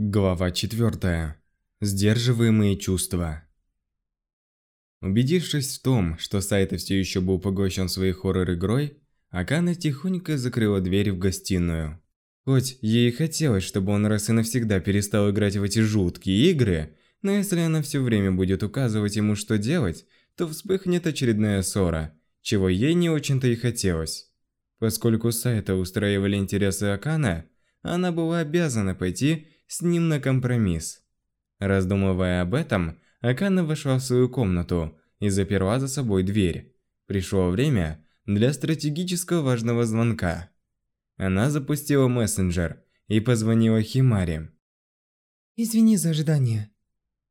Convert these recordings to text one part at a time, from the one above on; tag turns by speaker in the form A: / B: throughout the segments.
A: Глава 4. Сдерживаемые чувства. Убедившись в том, что Сайта все еще был поглощен своей хоррор-игрой, Акана тихонько закрыла дверь в гостиную. Хоть ей хотелось, чтобы он раз и навсегда перестал играть в эти жуткие игры, но если она все время будет указывать ему, что делать, то вспыхнет очередная ссора, чего ей не очень-то и хотелось. Поскольку Сайта устраивали интересы Акана, она была обязана пойти с ним на компромисс. Раздумывая об этом, Акана вошла в свою комнату и заперла за собой дверь. Пришло время для стратегического важного звонка. Она запустила мессенджер и позвонила Химаре.
B: «Извини за ожидание.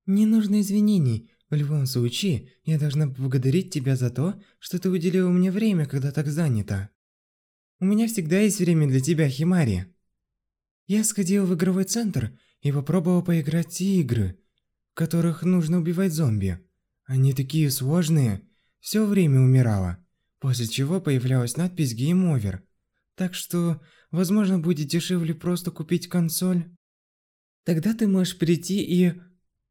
B: Не нужно извинений. В любом случае, я должна поблагодарить тебя за то, что ты уделила мне время, когда так занята. У меня всегда есть время для тебя, Химари». Я сходил в игровой центр и попробовал поиграть в те игры, в которых нужно убивать зомби. Они такие сложные, все время умирала, после чего появлялась надпись Game Over. Так что, возможно, будет дешевле просто купить консоль. Тогда ты можешь прийти и...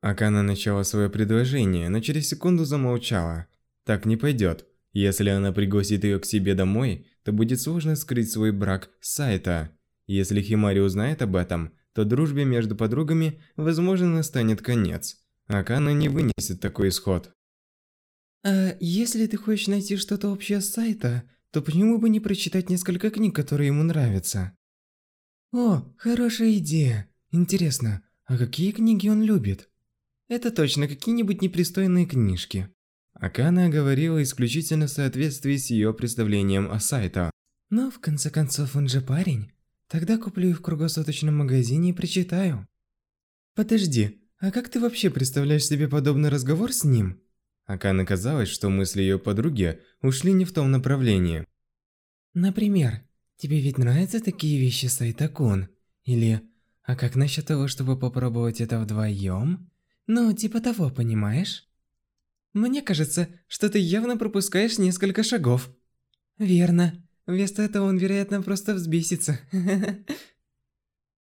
A: Акана начала свое предложение, но через секунду замолчала. Так не пойдет. Если она пригласит ее к себе домой, то будет сложно скрыть свой брак с сайта. Если Химари узнает об этом, то дружбе между подругами, возможно, настанет конец. Акана не вынесет такой исход.
B: А если ты хочешь найти что-то общее с сайта, то почему бы не прочитать несколько книг, которые ему нравятся? О, хорошая идея. Интересно, а какие книги он любит? Это точно какие-нибудь непристойные книжки.
A: Акана говорила исключительно в соответствии с ее представлением о сайте.
B: Но в конце концов он же парень. Тогда куплю их в круглосуточном магазине и прочитаю. Подожди, а как ты вообще представляешь себе подобный разговор с ним?
A: Акана казалось, что мысли ее подруги ушли не в том направлении.
B: Например, тебе ведь нравятся такие вещи, Сайтакун? Или, а как насчет того, чтобы попробовать это вдвоем? Ну, типа того, понимаешь? Мне кажется, что ты явно пропускаешь несколько шагов. Верно. Вместо этого он, вероятно, просто взбесится.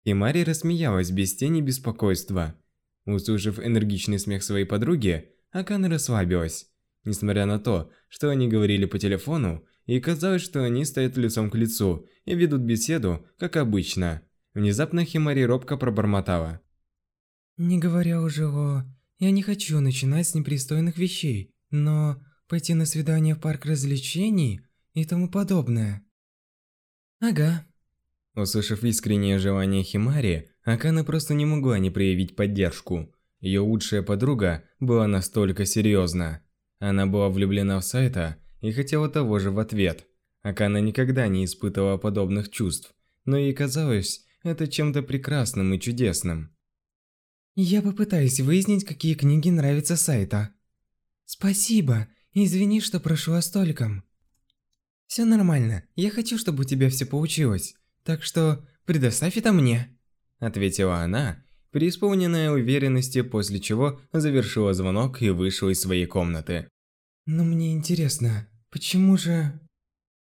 A: И Мари рассмеялась без тени беспокойства. Услышав энергичный смех своей подруги, Акана расслабилась. Несмотря на то, что они говорили по телефону, и казалось, что они стоят лицом к лицу и ведут беседу, как обычно. Внезапно Химари робко пробормотала.
B: «Не говоря уже о... Я не хочу начинать с непристойных вещей, но пойти на свидание в парк развлечений и тому подобное. Ага.
A: Услышав искреннее желание Химари, Акана просто не могла не проявить поддержку. Ее лучшая подруга была настолько серьезна. Она была влюблена в Сайта и хотела того же в ответ. Акана никогда не испытывала подобных чувств, но ей казалось это чем-то прекрасным и чудесным.
B: Я попытаюсь выяснить, какие книги нравятся Сайта. Спасибо. Извини, что прошу о стольком. Все нормально. Я хочу, чтобы у тебя все получилось. Так что предоставь это мне,
A: ответила она, преисполненная уверенности, после чего завершила звонок и вышла из своей комнаты.
B: Но мне интересно, почему же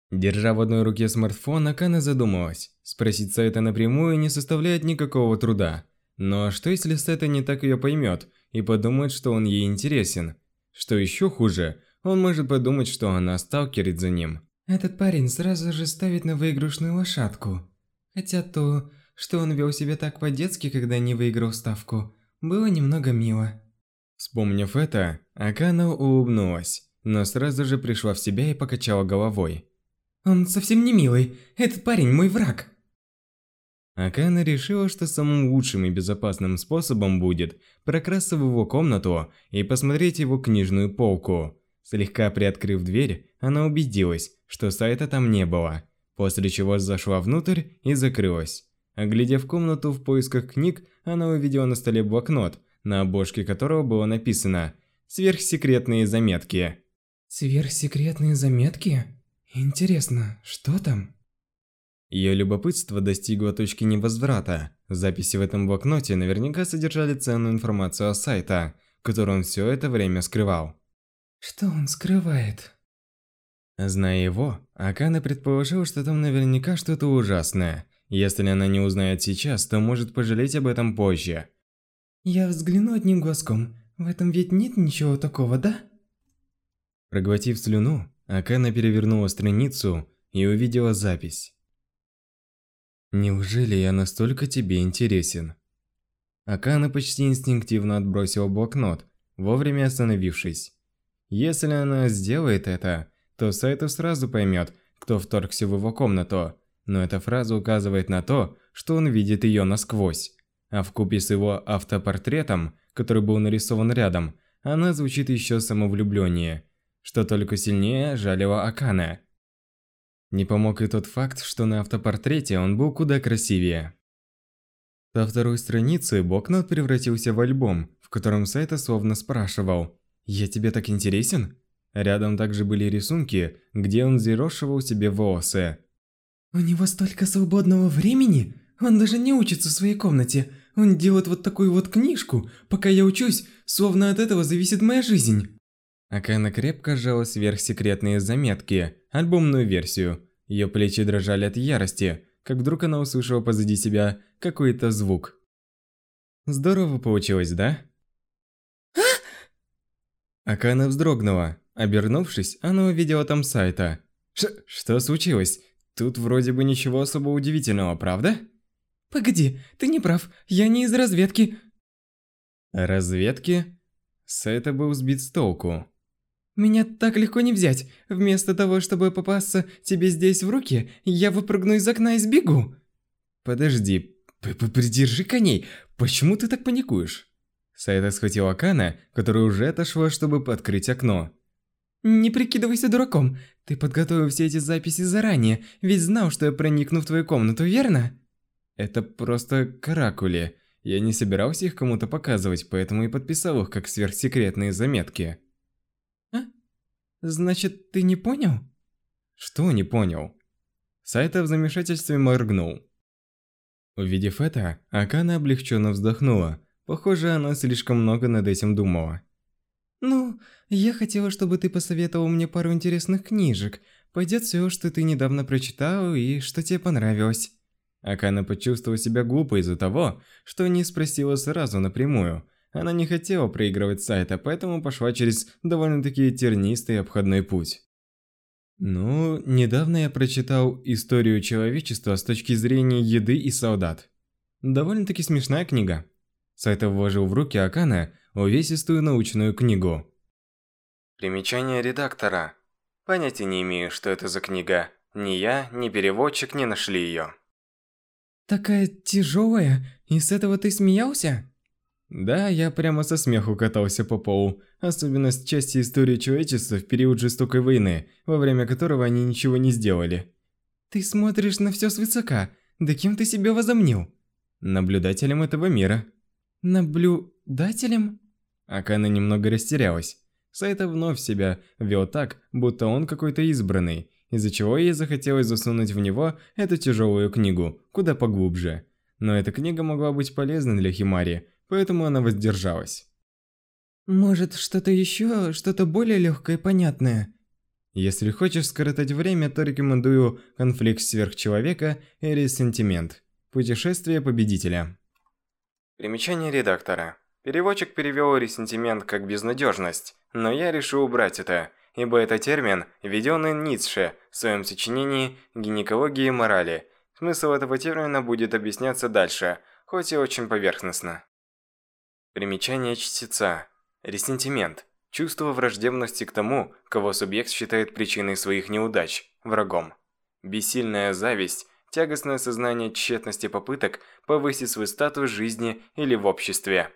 A: Держа в одной руке смартфон, Акана задумалась. Спросить Сайта напрямую не составляет никакого труда. Но что если Сайта не так ее поймет и подумает, что он ей интересен? Что еще хуже, он может подумать, что она сталкерит за ним.
B: Этот парень сразу же ставит на выигрышную лошадку. Хотя то, что он вел себя так по-детски, когда не выиграл ставку, было немного мило.
A: Вспомнив это, Акана улыбнулась, но сразу же пришла в себя и покачала головой.
B: «Он совсем не милый. Этот парень мой враг».
A: Акана решила, что самым лучшим и безопасным способом будет прокрасться в его комнату и посмотреть его книжную полку. Слегка приоткрыв дверь, она убедилась, что сайта там не было, после чего зашла внутрь и закрылась. Оглядев комнату в поисках книг, она увидела на столе блокнот, на обложке которого было написано «Сверхсекретные заметки».
B: «Сверхсекретные заметки? Интересно, что там?»
A: Ее любопытство достигло точки невозврата. Записи в этом блокноте наверняка содержали ценную информацию о сайте, которую он все это время скрывал.
B: Что он скрывает?
A: Зная его, Акана предположил, что там наверняка что-то ужасное, Если она не узнает сейчас, то может пожалеть об этом позже.
B: Я взгляну одним глазком. В этом ведь нет ничего такого, да?
A: Проглотив слюну, Акана перевернула страницу и увидела запись. Неужели я настолько тебе интересен? Акана почти инстинктивно отбросила блокнот, вовремя остановившись. Если она сделает это, то Сайто сразу поймет, кто вторгся в его комнату, но эта фраза указывает на то, что он видит ее насквозь. А в купе с его автопортретом, который был нарисован рядом, она звучит еще самовлюбленнее, что только сильнее жалило Акана. Не помог и тот факт, что на автопортрете он был куда красивее. Со второй страницы блокнот превратился в альбом, в котором Сайта словно спрашивал «Я тебе так интересен?». Рядом также были рисунки, где он зерошивал себе волосы.
B: У него столько свободного времени? Он даже не учится в своей комнате. Он делает вот такую вот книжку, пока я учусь, словно от этого зависит моя жизнь.
A: Акана крепко сжала сверхсекретные заметки, альбомную версию. Ее плечи дрожали от ярости, как вдруг она услышала позади себя какой-то звук. Здорово получилось, да? Акана вздрогнула. Обернувшись, она увидела там сайта. Ш что случилось? Тут вроде бы ничего особо удивительного, правда?
B: Погоди, ты не прав. Я не из разведки.
A: Разведки? Сайта был сбит с толку.
B: Меня так легко не взять. Вместо того, чтобы попасться тебе здесь в руки, я выпрыгну из окна и сбегу.
A: Подожди, п -п придержи коней. Почему ты так паникуешь? Сайта схватил Акана, которая уже отошла, чтобы открыть окно.
B: Не прикидывайся дураком. Ты подготовил все эти записи заранее, ведь знал, что я проникну в твою комнату, верно?
A: Это просто каракули. Я не собирался их кому-то показывать, поэтому и подписал их как сверхсекретные заметки.
B: А? Значит, ты не понял?
A: Что не понял? Сайта в замешательстве моргнул. Увидев это, Акана облегченно вздохнула. Похоже, она слишком много над этим думала.
B: «Ну, я хотела, чтобы ты посоветовал мне пару интересных книжек. Пойдет все, что ты недавно прочитал и что тебе понравилось».
A: Акана почувствовала себя глупо из-за того, что не спросила сразу напрямую. Она не хотела проигрывать сайта, поэтому пошла через довольно-таки тернистый обходной путь. Ну, недавно я прочитал «Историю человечества с точки зрения еды и солдат». Довольно-таки смешная книга. Сайта вложил в руки Акана увесистую научную книгу. Примечание редактора. Понятия не имею, что это за книга. Ни я, ни переводчик не нашли ее.
B: Такая тяжелая, и с этого ты смеялся?
A: Да, я прямо со смеху катался по полу, особенно с части истории человечества в период жестокой войны, во время которого они ничего не сделали.
B: Ты смотришь на все свысока, да кем ты себя возомнил?
A: Наблюдателем этого мира.
B: Наблюдателем?
A: Акана немного растерялась. Сайта вновь себя вел так, будто он какой-то избранный, из-за чего ей захотелось засунуть в него эту тяжелую книгу, куда поглубже. Но эта книга могла быть полезной для Химари, поэтому она воздержалась.
B: Может, что-то еще, что-то более легкое и понятное?
A: Если хочешь скоротать время, то рекомендую «Конфликт сверхчеловека» или «Сентимент. Путешествие победителя». Примечание редактора. Переводчик перевел ресентимент как безнадежность, но я решил убрать это, ибо это термин, введенный Ницше в своем сочинении «Гинекология и морали». Смысл этого термина будет объясняться дальше, хоть и очень поверхностно. Примечание чтеца. Ресентимент. Чувство враждебности к тому, кого субъект считает причиной своих неудач, врагом. Бессильная зависть, тягостное сознание тщетности попыток повысить свой статус в жизни или в обществе.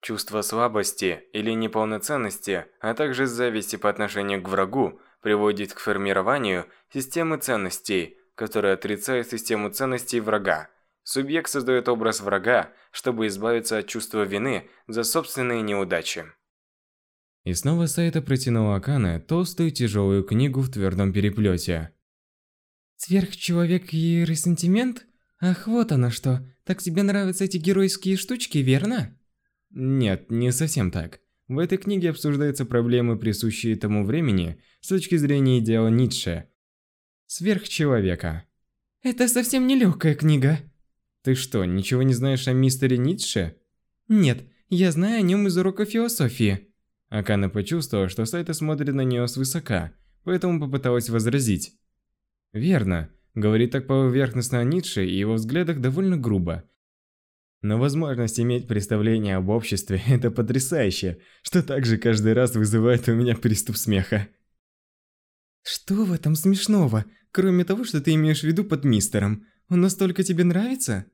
A: Чувство слабости или неполноценности, а также зависти по отношению к врагу приводит к формированию системы ценностей, которая отрицает систему ценностей врага. Субъект создает образ врага, чтобы избавиться от чувства вины за собственные неудачи. И снова Сайта протянула Акане толстую тяжелую книгу в твердом переплете.
B: «Сверхчеловек и ресентимент? Ах, вот оно что. Так тебе нравятся эти геройские штучки, верно?»
A: Нет, не совсем так. В этой книге обсуждаются проблемы, присущие тому времени, с точки зрения идеала Ницше. Сверхчеловека.
B: Это совсем не легкая книга.
A: Ты что, ничего не знаешь о мистере Ницше?
B: Нет, я знаю о нем из урока философии.
A: Акана почувствовала, что Сайта смотрит на нее свысока, поэтому попыталась возразить. Верно, говорит так поверхностно о Ницше и его взглядах довольно грубо. Но возможность иметь представление об обществе – это потрясающе, что также каждый раз вызывает у меня приступ смеха.
B: Что в этом смешного, кроме того, что ты имеешь в виду под мистером? Он настолько тебе нравится?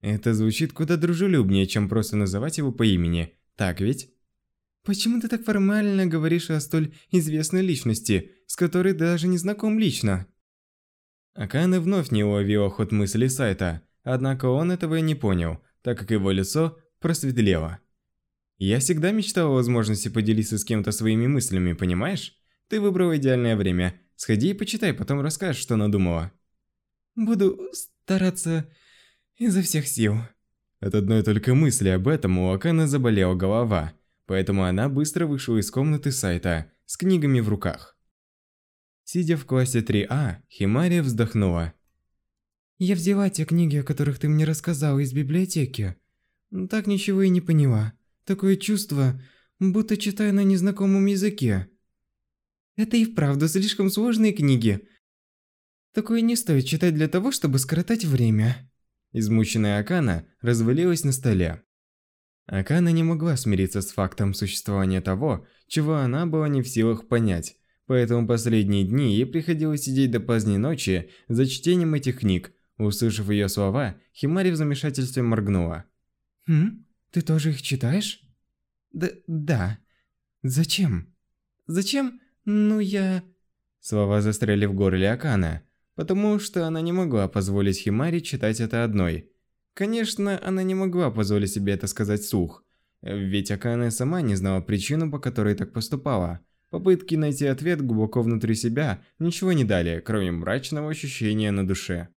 A: Это звучит куда дружелюбнее, чем просто называть его по имени, так ведь?
B: Почему ты так формально говоришь о столь известной личности, с которой даже не знаком лично?
A: Акана вновь не уловила ход мысли сайта, однако он этого и не понял, так как его лицо просветлело. Я всегда мечтал о возможности поделиться с кем-то своими мыслями, понимаешь? Ты выбрал идеальное время. Сходи и почитай, потом расскажешь, что надумала.
B: Буду стараться изо всех сил.
A: От одной только мысли об этом у Акана заболела голова, поэтому она быстро вышла из комнаты сайта с книгами в руках. Сидя в классе 3А, Химари вздохнула.
B: «Я взяла те книги, о которых ты мне рассказал из библиотеки. Так ничего и не поняла. Такое чувство, будто читаю на незнакомом языке. Это и вправду слишком сложные книги. Такое не стоит читать для того, чтобы скоротать время».
A: Измученная Акана развалилась на столе. Акана не могла смириться с фактом существования того, чего она была не в силах понять, поэтому последние дни ей приходилось сидеть до поздней ночи за чтением этих книг. Услышав ее слова, Химари в замешательстве моргнула.
B: «Хм? Ты тоже их читаешь?» «Да... да. Зачем?» «Зачем? Ну я...»
A: Слова застряли в горле Акана потому что она не могла позволить Химари читать это одной. Конечно, она не могла позволить себе это сказать вслух, ведь Акана сама не знала причину, по которой так поступала. Попытки найти ответ глубоко внутри себя ничего не дали, кроме мрачного ощущения на душе.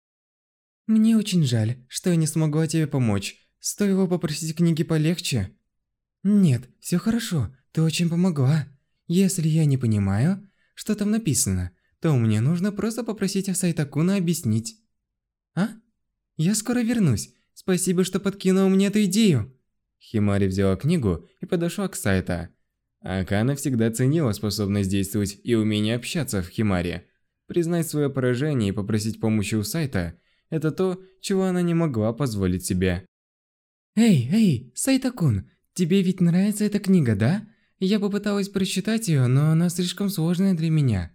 B: «Мне очень жаль, что я не смогла тебе помочь. Стоило попросить книги полегче?» «Нет, все хорошо, ты очень помогла. Если я не понимаю, что там написано, то мне нужно просто попросить Асайтакуна объяснить. А? Я скоро вернусь. Спасибо, что подкинул мне эту идею.
A: Химари взяла книгу и подошла к Сайта. Акана всегда ценила способность действовать и умение общаться в Химаре. Признать свое поражение и попросить помощи у Сайта – это то, чего она не могла позволить себе.
B: «Эй, эй, Сайтакун, тебе ведь нравится эта книга, да? Я попыталась прочитать ее, но она слишком сложная для меня.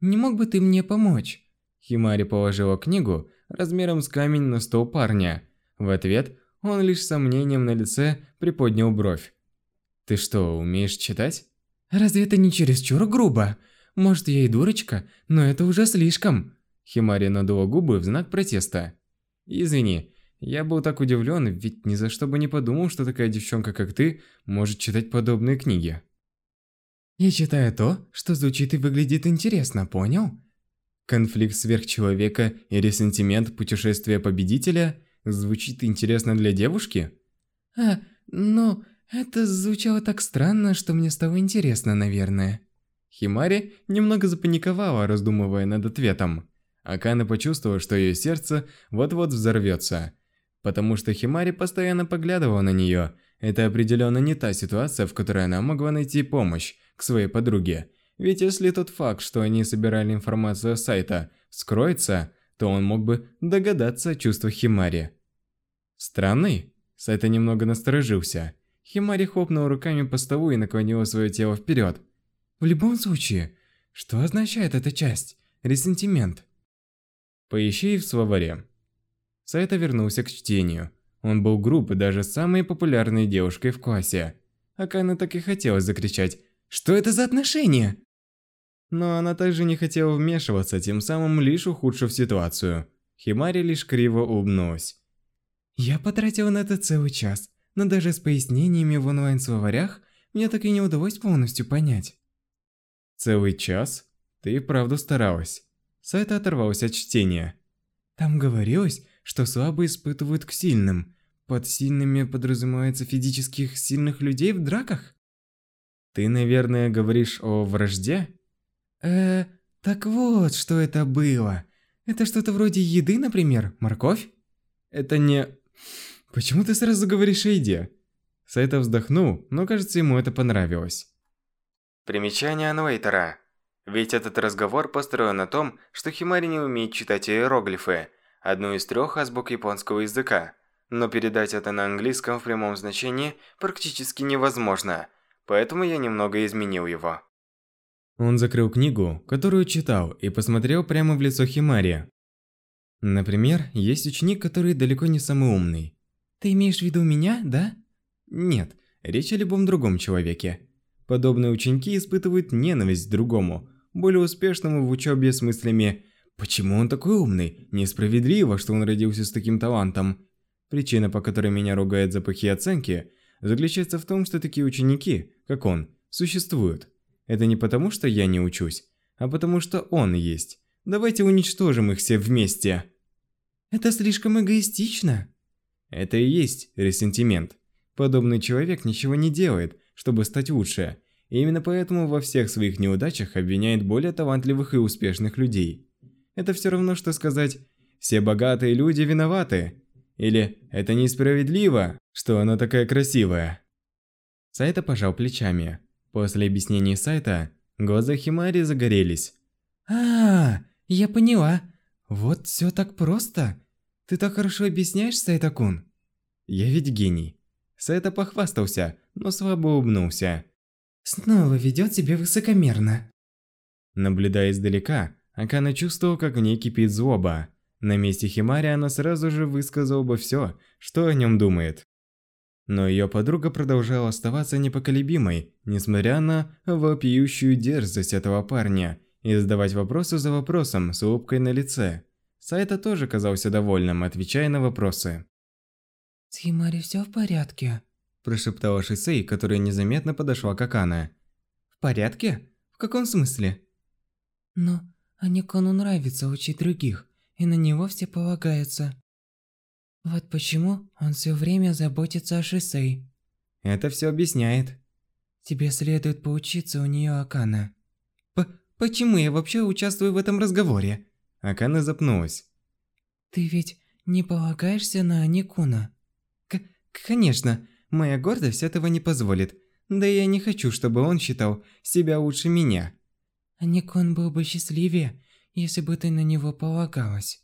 B: Не мог бы ты мне помочь?»
A: Химари положила книгу размером с камень на стол парня. В ответ он лишь с сомнением на лице приподнял бровь. «Ты что, умеешь читать?»
B: «Разве это не чересчур грубо? Может, я и дурочка, но это уже слишком!»
A: Химари надула губы в знак протеста. «Извини, я был так удивлен, ведь ни за что бы не подумал, что такая девчонка, как ты, может читать подобные книги».
B: Я читаю то, что звучит и выглядит интересно, понял?
A: Конфликт сверхчеловека и ресентимент путешествия победителя звучит интересно для девушки?
B: А, но это звучало так странно, что мне стало интересно, наверное.
A: Химари немного запаниковала, раздумывая над ответом. Акана почувствовала, что ее сердце вот-вот взорвется, потому что Химари постоянно поглядывала на нее. Это определенно не та ситуация, в которой она могла найти помощь, к своей подруге. Ведь если тот факт, что они собирали информацию с сайта, скроется, то он мог бы догадаться о чувствах Химари. Странный? Сайта немного насторожился. Химари хлопнул руками по столу и наклонила свое тело вперед.
B: В любом случае, что означает эта часть? Ресентимент.
A: Поищи в словаре. Сайта вернулся к чтению. Он был груб и даже самой популярной девушкой в классе. Акана так и хотелось закричать что это за отношения? Но она также не хотела вмешиваться, тем самым лишь ухудшив ситуацию. Химари лишь криво улыбнулась.
B: Я потратила на это целый час, но даже с пояснениями в онлайн-словарях мне так и не удалось полностью понять.
A: Целый час? Ты и правда старалась. Сайта оторвался от чтения.
B: Там говорилось, что слабые испытывают к сильным. Под сильными подразумевается физических сильных людей в драках?
A: Ты, наверное, говоришь о вражде?
B: Э, так вот, что это было. Это что-то вроде еды, например? Морковь?
A: Это не... Почему ты сразу говоришь о еде? Сайта вздохнул, но кажется ему это понравилось.
C: Примечание Анвейтера. Ведь этот разговор построен на том, что Химари не умеет читать иероглифы, одну из трех азбук японского языка. Но передать это на английском в прямом значении практически невозможно, поэтому я немного изменил его.
A: Он закрыл книгу, которую читал, и посмотрел прямо в лицо Химари. Например, есть ученик, который далеко не самый умный.
B: Ты имеешь в виду меня, да?
A: Нет, речь о любом другом человеке. Подобные ученики испытывают ненависть к другому, более успешному в учебе с мыслями «Почему он такой умный? Несправедливо, что он родился с таким талантом». Причина, по которой меня ругают за плохие оценки, заключается в том, что такие ученики, как он, существуют. Это не потому, что я не учусь, а потому что он есть. Давайте уничтожим их все вместе.
B: Это слишком эгоистично.
A: Это и есть ресентимент. Подобный человек ничего не делает, чтобы стать лучше. И именно поэтому во всех своих неудачах обвиняет более талантливых и успешных людей. Это все равно, что сказать «все богатые люди виноваты» или «это несправедливо, что она такая красивая». Сайта пожал плечами. После объяснений сайта, глаза Химари загорелись.
B: а, я поняла. Вот все так просто. Ты так хорошо объясняешь, Сайта-кун.
A: Я ведь гений. Сайта похвастался, но слабо улыбнулся.
B: Снова ведет себя высокомерно.
A: Наблюдая издалека, Акана чувствовал, как в ней кипит злоба. На месте Химари она сразу же высказала бы все, что о нем думает. Но ее подруга продолжала оставаться непоколебимой, несмотря на вопиющую дерзость этого парня, и задавать вопросы за вопросом с улыбкой на лице. Сайта тоже казался довольным, отвечая на вопросы.
B: «С Химари все в порядке?»
A: – прошептала Шисей, которая незаметно подошла к Акане.
B: «В порядке? В каком смысле?» «Но Аникону нравится учить других, и на него все полагаются. Вот почему он все время заботится о Шисей.
A: Это все объясняет.
B: Тебе следует поучиться у нее, Акана. П почему я вообще участвую в этом разговоре?
A: Акана запнулась.
B: Ты ведь не полагаешься на Аникуна? К конечно, моя гордость этого не позволит. Да я не хочу, чтобы он считал себя лучше меня. Аникун был бы счастливее, если бы ты на него полагалась.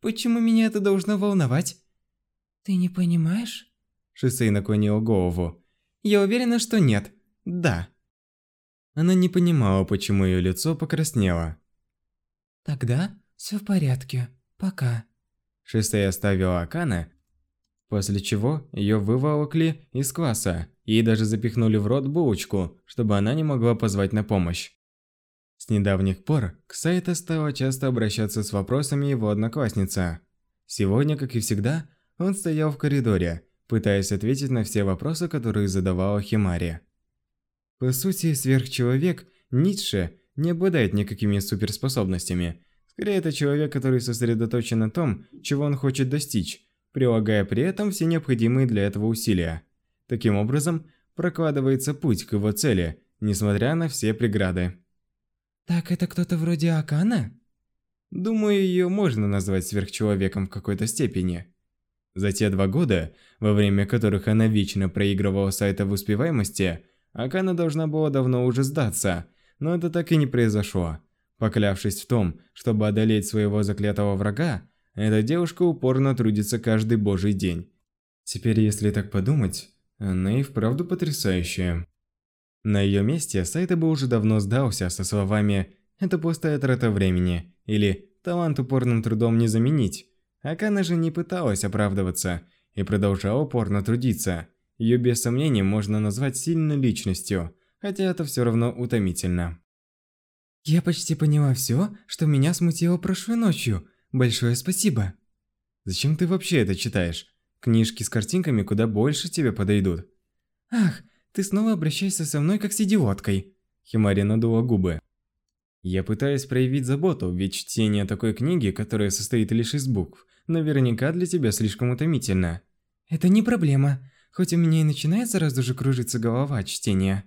B: Почему меня это должно волновать? Ты не понимаешь?
A: Шисей наклонил голову.
B: Я уверена, что нет. Да.
A: Она не понимала, почему ее лицо покраснело.
B: Тогда все в порядке. Пока.
A: Шисей оставила Акана, после чего ее выволокли из класса и даже запихнули в рот булочку, чтобы она не могла позвать на помощь. С недавних пор к Сайта стала часто обращаться с вопросами его одноклассница. Сегодня, как и всегда, он стоял в коридоре, пытаясь ответить на все вопросы, которые задавала Химари. По сути, сверхчеловек Ницше не обладает никакими суперспособностями. Скорее, это человек, который сосредоточен на том, чего он хочет достичь, прилагая при этом все необходимые для этого усилия. Таким образом, прокладывается путь к его цели, несмотря на все преграды.
B: Так это кто-то вроде Акана?
A: Думаю, ее можно назвать сверхчеловеком в какой-то степени. За те два года, во время которых она вечно проигрывала сайта в успеваемости, Акана должна была давно уже сдаться, но это так и не произошло. Поклявшись в том, чтобы одолеть своего заклятого врага, эта девушка упорно трудится каждый божий день. Теперь, если так подумать, она и вправду потрясающая. На ее месте Сайта бы уже давно сдался со словами «это пустая трата времени» или «талант упорным трудом не заменить». Акана же не пыталась оправдываться и продолжала упорно трудиться. Ее без сомнений можно назвать сильной личностью, хотя это все равно утомительно.
B: Я почти поняла все, что меня смутило прошлой ночью. Большое спасибо.
A: Зачем ты вообще это читаешь? Книжки с картинками куда больше тебе подойдут.
B: Ах, ты снова обращаешься со мной как с идиоткой.
A: Химари надула губы. Я пытаюсь проявить заботу, ведь чтение такой книги, которая состоит лишь из букв, наверняка для тебя слишком утомительно.
B: Это не проблема, хоть у меня и начинает сразу же кружиться голова от чтения.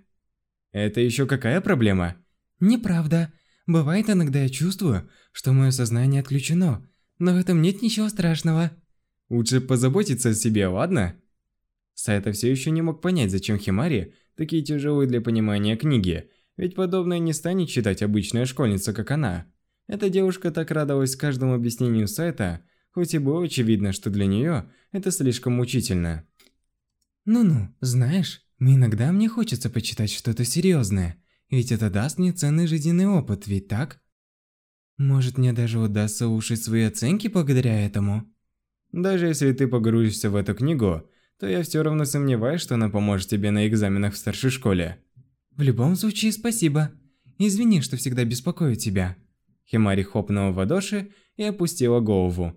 A: Это еще какая проблема?
B: Неправда. Бывает иногда я чувствую, что мое сознание отключено, но в этом нет ничего страшного.
A: Лучше позаботиться о себе, ладно? Сайта все еще не мог понять, зачем Химари такие тяжелые для понимания книги, ведь подобное не станет читать обычная школьница, как она. Эта девушка так радовалась каждому объяснению сайта, хоть и было очевидно, что для нее это слишком мучительно.
B: Ну-ну, знаешь, иногда мне хочется почитать что-то серьезное, ведь это даст мне ценный жизненный опыт, ведь так? Может, мне даже удастся улучшить свои оценки благодаря этому?
A: Даже если ты погрузишься в эту книгу, то я все равно сомневаюсь, что она поможет тебе на экзаменах в старшей школе.
B: В любом случае, спасибо. Извини, что всегда беспокою тебя.
A: Химари хлопнула в ладоши и опустила голову.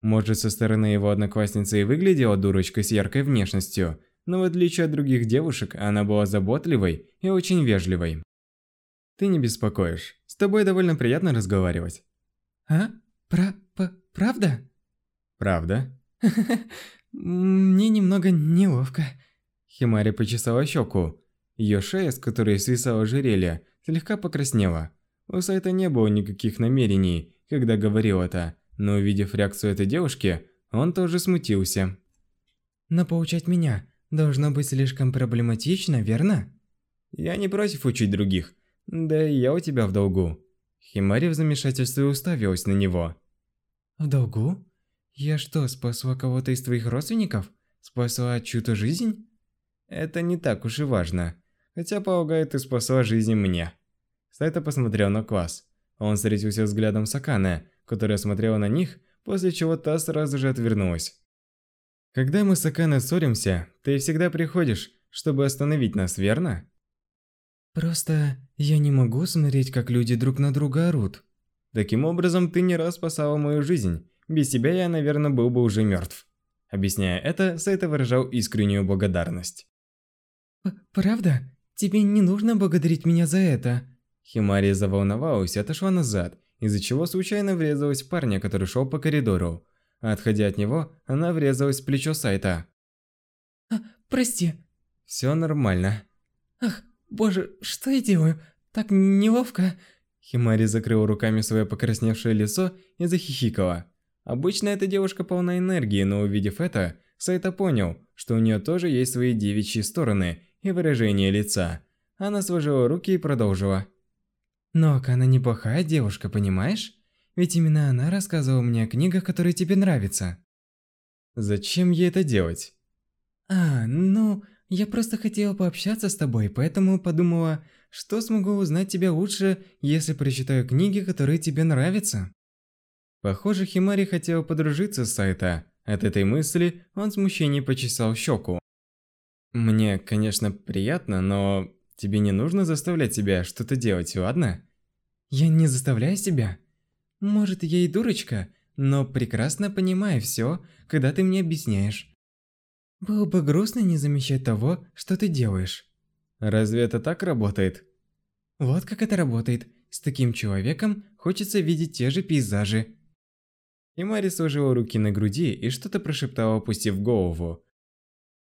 A: Может, со стороны его одноклассницы и выглядела дурочкой с яркой внешностью, но в отличие от других девушек, она была заботливой и очень вежливой. Ты не беспокоишь. С тобой довольно приятно разговаривать.
B: А? Про... П правда?
A: Правда?
B: Мне немного неловко.
A: Химари почесала щеку. Ее шея, с которой свисало ожерелье, слегка покраснела. У Сайта не было никаких намерений, когда говорил это, но увидев реакцию этой девушки, он тоже смутился.
B: Но поучать меня должно быть слишком проблематично, верно?
A: Я не против учить других, да и я у тебя в долгу. Химари в замешательстве уставилась на него.
B: В долгу? Я что, спасла кого-то из твоих родственников? Спасла чью-то жизнь?
A: Это не так уж и важно. Хотя, полагаю, ты спасла жизнь мне. Сайта посмотрел на класс. Он встретился взглядом с Акане, которая смотрела на них, после чего та сразу же отвернулась. Когда мы с Акане ссоримся, ты всегда приходишь, чтобы остановить нас, верно?
B: Просто я не могу смотреть, как люди друг на друга орут.
A: Таким образом, ты не раз спасала мою жизнь, без тебя я, наверное, был бы уже мертв. Объясняя это, Сайта выражал искреннюю благодарность.
B: «Правда? Тебе не нужно благодарить меня за это?»
A: Химари заволновалась и отошла назад, из-за чего случайно врезалась в парня, который шел по коридору. Отходя от него, она врезалась в плечо Сайта.
B: А, прости.
A: Все нормально.
B: Ах, боже, что я делаю? Так неловко.
A: Химари закрыла руками свое покрасневшее лицо и захихикала. Обычно эта девушка полна энергии, но увидев это, Сайта понял, что у нее тоже есть свои девичьи стороны и выражение лица. Она сложила руки и продолжила.
B: Но она неплохая девушка, понимаешь? Ведь именно она рассказывала мне о книгах, которые тебе нравятся.
A: Зачем ей это делать?
B: А, ну, я просто хотела пообщаться с тобой, поэтому подумала, что смогу узнать тебя лучше, если прочитаю книги, которые тебе нравятся.
A: Похоже, Химари хотел подружиться с Сайта. От этой мысли он в смущении почесал щеку. Мне, конечно, приятно, но тебе не нужно заставлять себя что-то делать, ладно?
B: Я не заставляю себя. Может, я и дурочка, но прекрасно понимаю все, когда ты мне объясняешь. Было бы грустно не замечать того, что ты делаешь.
A: Разве это так работает?
B: Вот как это работает. С таким человеком хочется видеть те же пейзажи,
A: и Мари сложила руки на груди и что-то прошептала, опустив голову.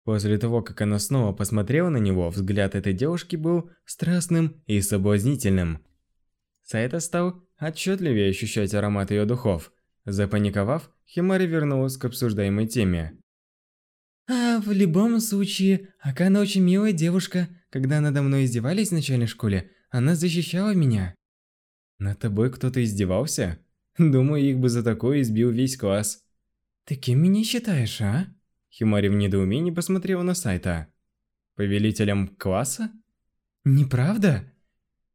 A: После того, как она снова посмотрела на него, взгляд этой девушки был страстным и соблазнительным. Сайта стал отчетливее ощущать аромат ее духов. Запаниковав, Химари вернулась к обсуждаемой теме.
B: «А в любом случае, Акана очень милая девушка. Когда надо мной издевались в начальной школе, она защищала меня».
A: «Над тобой кто-то издевался?» Думаю, их бы за такое избил весь класс.
B: Ты кем меня считаешь, а?
A: Химари в недоумении посмотрела на сайта. Повелителем класса?
B: Неправда?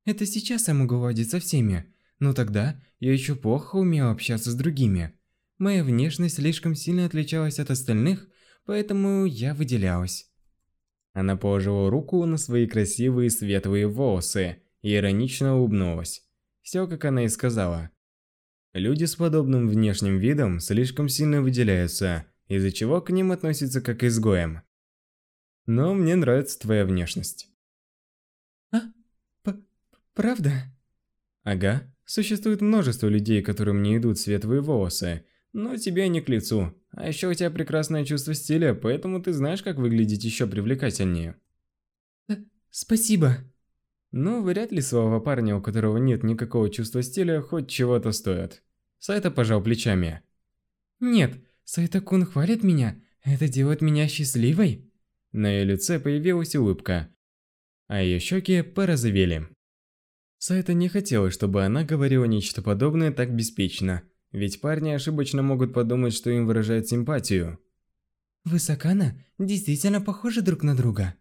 B: Это сейчас я могу ладить со всеми, но тогда я еще плохо умела общаться с другими. Моя внешность слишком сильно отличалась от остальных, поэтому я выделялась.
A: Она положила руку на свои красивые светлые волосы и иронично улыбнулась. Все, как она и сказала. Люди с подобным внешним видом слишком сильно выделяются, из-за чего к ним относятся как к изгоям. Но мне нравится твоя внешность.
B: Правда?
A: Ага. Существует множество людей, которым не идут светлые волосы, но тебе не к лицу. А еще у тебя прекрасное чувство стиля, поэтому ты знаешь, как выглядеть еще привлекательнее.
B: Э, спасибо.
A: Но вряд ли слова парня, у которого нет никакого чувства стиля, хоть чего-то стоят. Сайта пожал плечами.
B: Нет, Сайта-кун хвалит меня. Это делает меня счастливой.
A: На ее лице появилась улыбка, а ее щеки порозовели. Сайта не хотела, чтобы она говорила нечто подобное так беспечно, ведь парни ошибочно могут подумать, что им выражает симпатию.
B: Вы с Акана действительно похожи друг на друга.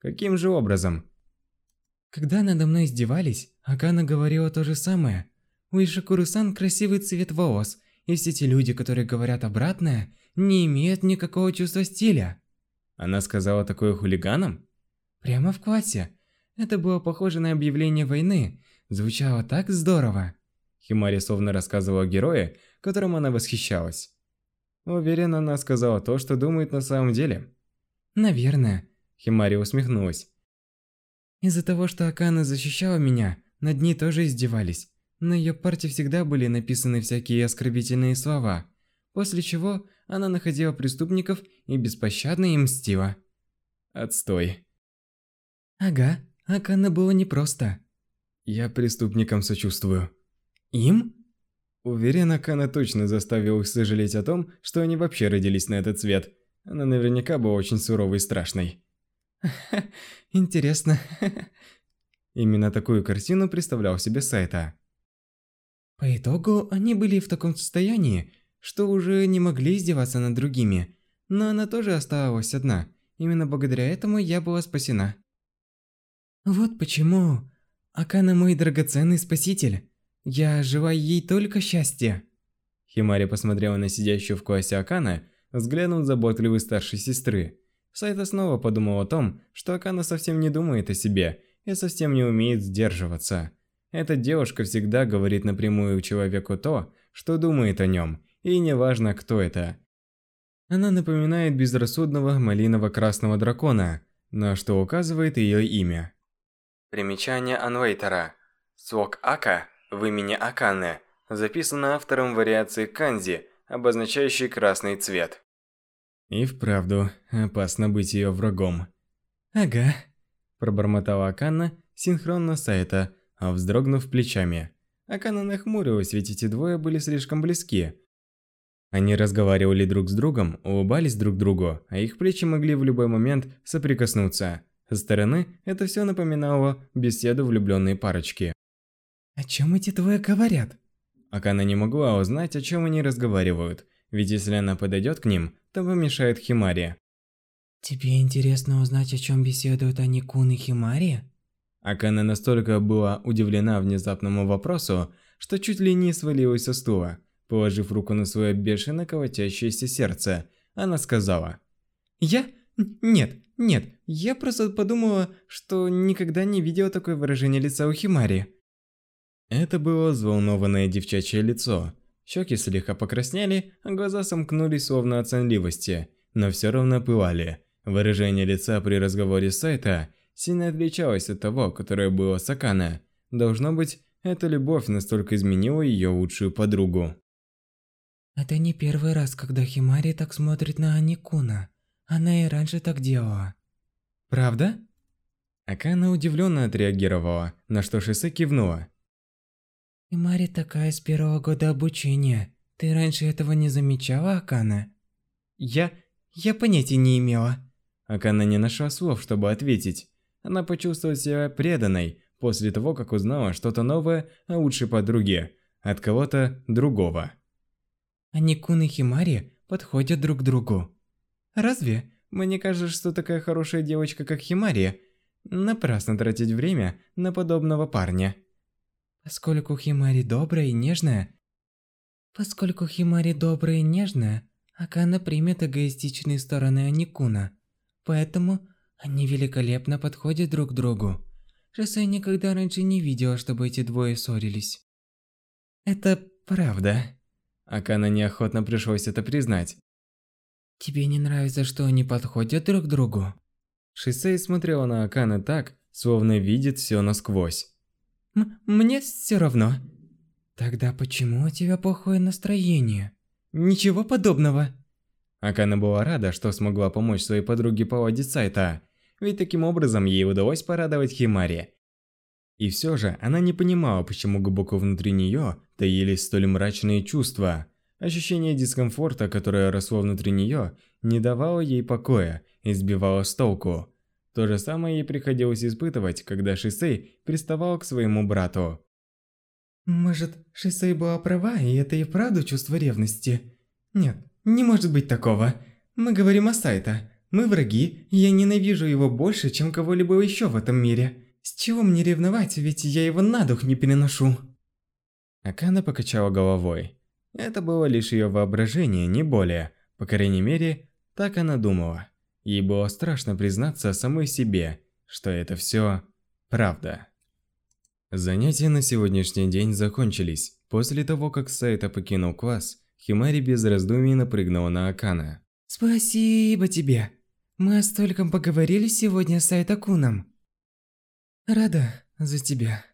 A: Каким же образом?
B: Когда надо мной издевались, Акана говорила то же самое. У Ишикуру-сан красивый цвет волос, и все те люди, которые говорят обратное, не имеют никакого чувства стиля.
A: Она сказала такое хулиганам?
B: Прямо в классе. Это было похоже на объявление войны, Звучало так здорово.
A: Химари словно рассказывала о герое, которым она восхищалась. Уверен, она сказала то, что думает на самом деле.
B: Наверное.
A: Химари усмехнулась.
B: Из-за того, что Акана защищала меня, над ней тоже издевались. На ее парте всегда были написаны всякие оскорбительные слова, после чего она находила преступников и беспощадно им мстила.
A: Отстой.
B: Ага, Акана было непросто.
A: Я преступникам сочувствую.
B: Им?
A: Уверен, Акана точно заставил их сожалеть о том, что они вообще родились на этот свет. Она наверняка была очень суровой и страшной.
B: Интересно.
A: Именно такую картину представлял себе Сайта.
B: По итогу, они были в таком состоянии, что уже не могли издеваться над другими. Но она тоже оставалась одна. Именно благодаря этому я была спасена. Вот почему Акана мой драгоценный спаситель. Я желаю ей только счастья.
A: Химари посмотрела на сидящую в классе Акана взглядом заботливой старшей сестры. Сайта снова подумал о том, что Акана совсем не думает о себе и совсем не умеет сдерживаться. Эта девушка всегда говорит напрямую человеку то, что думает о нем, и неважно, кто это. Она напоминает безрассудного малиново-красного дракона, на что указывает ее имя.
C: Примечание Анвейтера. Слог Ака в имени Акане записано автором вариации канзи, обозначающей красный цвет.
A: И вправду, опасно быть ее врагом.
B: Ага.
A: Пробормотала Акана синхронно с Айта, вздрогнув плечами. Акана нахмурилась, ведь эти двое были слишком близки. Они разговаривали друг с другом, улыбались друг другу, а их плечи могли в любой момент соприкоснуться. Со стороны это все напоминало беседу влюбленной парочки.
B: О чем эти двое говорят?
A: Акана не могла узнать, о чем они разговаривают, ведь если она подойдет к ним, то помешает Химари.
B: Тебе интересно узнать, о чем беседуют они Кун и Химари?
A: Акана настолько была удивлена внезапному вопросу, что чуть ли не свалилась со стула. Положив руку на свое бешено колотящееся сердце, она сказала.
B: «Я? Нет, нет, я просто подумала, что никогда не видела такое выражение лица у Химари.
A: Это было взволнованное девчачье лицо. Щеки слегка покраснели, а глаза сомкнулись словно от сонливости, но все равно пылали. Выражение лица при разговоре с Сайта сильно отличалось от того, которое было с Акана. Должно быть, эта любовь настолько изменила ее лучшую подругу.
B: Это не первый раз, когда Химари так смотрит на Аникуна. Она и раньше так делала.
A: Правда? Акана удивленно отреагировала, на что Шисе кивнула.
B: Химари такая с первого года обучения. Ты раньше этого не замечала, Акана? Я... я понятия не имела.
A: Акана не нашла слов, чтобы ответить. Она почувствовала себя преданной после того, как узнала что-то новое о лучшей подруге от кого-то другого.
B: Аникун и Химари подходят друг к другу. Разве? Мне кажется, что такая хорошая девочка, как Химари, напрасно тратить время на подобного парня. Поскольку Химари добрая и нежная... Поскольку Химари добрая и нежная, Акана примет эгоистичные стороны Аникуна. Поэтому они великолепно подходят друг к другу. Шоссе никогда раньше не видела, чтобы эти двое ссорились.
A: Это правда. Акана неохотно пришлось это признать.
B: Тебе не нравится, что они подходят друг другу?
A: Шисей смотрела на Акана так, словно видит все насквозь.
B: М мне все равно. Тогда почему у тебя плохое настроение? Ничего подобного.
A: Акана была рада, что смогла помочь своей подруге поладить сайта, ведь таким образом ей удалось порадовать Химари. И все же она не понимала, почему глубоко внутри нее таились столь мрачные чувства. Ощущение дискомфорта, которое росло внутри нее, не давало ей покоя и сбивало с толку. То же самое ей приходилось испытывать, когда Шисей приставал к своему брату.
B: Может, Шисей была права, и это и правда чувство ревности? Нет, не может быть такого. Мы говорим о Сайта. Мы враги, и я ненавижу его больше, чем кого-либо еще в этом мире. С чего мне ревновать, ведь я его на дух не переношу.
A: Акана покачала головой. Это было лишь ее воображение, не более. По крайней мере, так она думала. Ей было страшно признаться самой себе, что это все правда. Занятия на сегодняшний день закончились. После того, как Сайта покинул класс, Химари без раздумий напрыгнула на Акана.
B: Спасибо тебе. Мы о стольком поговорили сегодня с Айтакуном. Рада за тебя.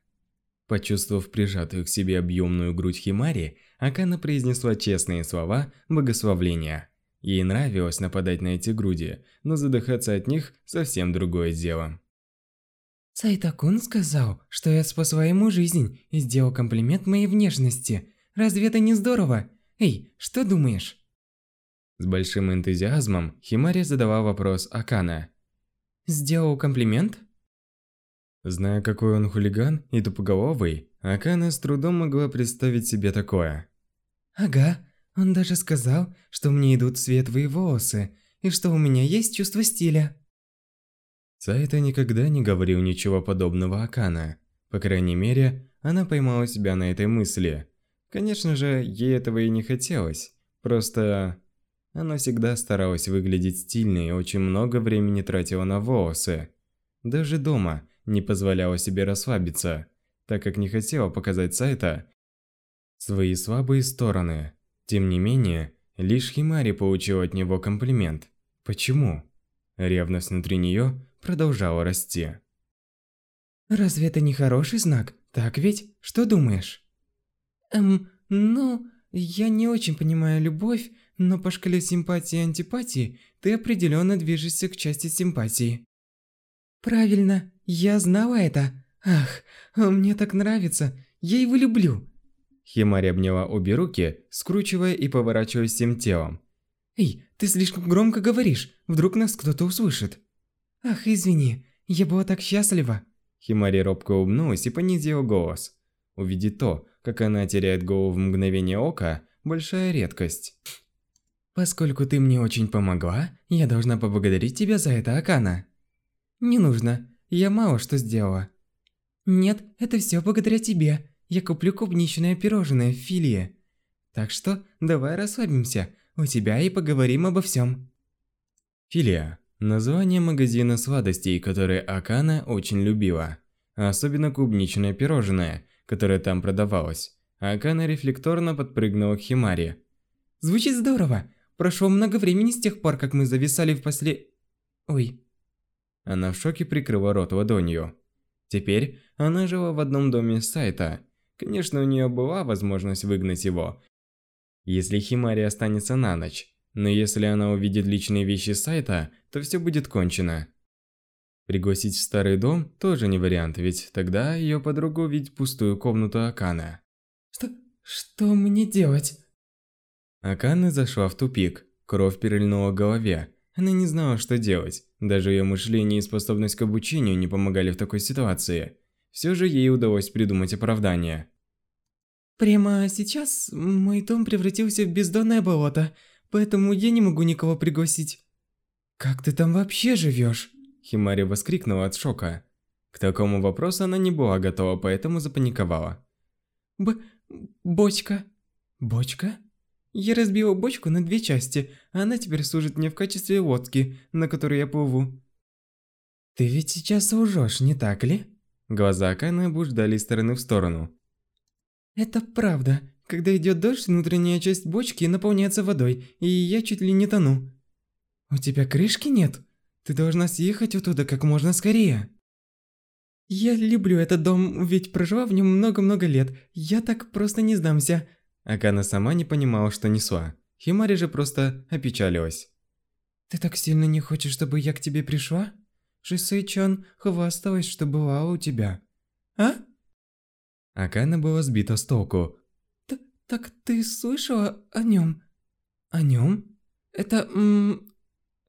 A: Почувствовав прижатую к себе объемную грудь Химари, Акана произнесла честные слова богословления. Ей нравилось нападать на эти груди, но задыхаться от них совсем другое дело.
B: Сайтакун сказал, что я спас ему жизнь и сделал комплимент моей внешности. Разве это не здорово? Эй, что думаешь?
A: С большим энтузиазмом Химари задала вопрос Акана.
B: Сделал комплимент?
A: Зная, какой он хулиган и тупоголовый, Акана с трудом могла представить себе такое.
B: Ага, он даже сказал, что мне идут светлые волосы, и что у меня есть чувство стиля.
A: Сайта никогда не говорил ничего подобного Акана. По крайней мере, она поймала себя на этой мысли. Конечно же, ей этого и не хотелось. Просто она всегда старалась выглядеть стильно и очень много времени тратила на волосы. Даже дома не позволяла себе расслабиться, так как не хотела показать Сайта свои слабые стороны. Тем не менее, лишь Химари получил от него комплимент. Почему? Ревность внутри нее продолжала расти.
B: Разве это не хороший знак? Так ведь? Что думаешь? Эм, ну, я не очень понимаю любовь, но по шкале симпатии и антипатии ты определенно движешься к части симпатии. Правильно, я знала это. Ах, мне так нравится. Я его люблю.
A: Химари обняла обе руки, скручивая и поворачивая всем телом.
B: «Эй, ты слишком громко говоришь, вдруг нас кто-то услышит». «Ах, извини, я была так счастлива».
A: Химари робко улыбнулась и понизила голос. Увидеть то, как она теряет голову в мгновение ока, большая редкость.
B: «Поскольку ты мне очень помогла, я должна поблагодарить тебя за это, Акана». «Не нужно, я мало что сделала». «Нет, это все благодаря тебе я куплю клубничное пирожное в филе. Так что давай расслабимся, у тебя и поговорим обо всем.
A: Филия – название магазина сладостей, который Акана очень любила. Особенно клубничное пирожное, которое там продавалось. Акана рефлекторно подпрыгнула к Химари.
B: Звучит здорово. Прошло много времени с тех пор, как мы зависали в после... Ой.
A: Она в шоке прикрыла рот ладонью. Теперь она жила в одном доме с сайта – Конечно, у нее была возможность выгнать его, если Химари останется на ночь. Но если она увидит личные вещи сайта, то все будет кончено. Пригласить в старый дом тоже не вариант, ведь тогда ее подруга увидит пустую комнату Акана.
B: Что... что мне делать?
A: Акана зашла в тупик. Кровь перельнула в голове. Она не знала, что делать. Даже ее мышление и способность к обучению не помогали в такой ситуации. Все же ей удалось придумать оправдание.
B: Прямо сейчас мой дом превратился в бездонное болото, поэтому я не могу никого пригласить. Как ты там вообще живешь?
A: Химари воскликнула от шока. К такому вопросу она не была готова, поэтому запаниковала.
B: Б... бочка. Бочка? Я разбила бочку на две части, а она теперь служит мне в качестве лодки, на которой я плыву. Ты ведь сейчас лжешь, не так ли?
A: Глаза Аканы блуждали из стороны в сторону.
B: Это правда. Когда идет дождь, внутренняя часть бочки наполняется водой, и я чуть ли не тону. У тебя крышки нет? Ты должна съехать оттуда как можно скорее. Я люблю этот дом, ведь прожила в нем много-много лет. Я так просто не сдамся.
A: Акана сама не понимала, что несла. Химари же просто опечалилась.
B: Ты так сильно не хочешь, чтобы я к тебе пришла? Шисэй-чан хвасталась, что была у тебя. А?
A: Акана была сбита с толку.
B: Т так ты слышала о нем? О нем? Это...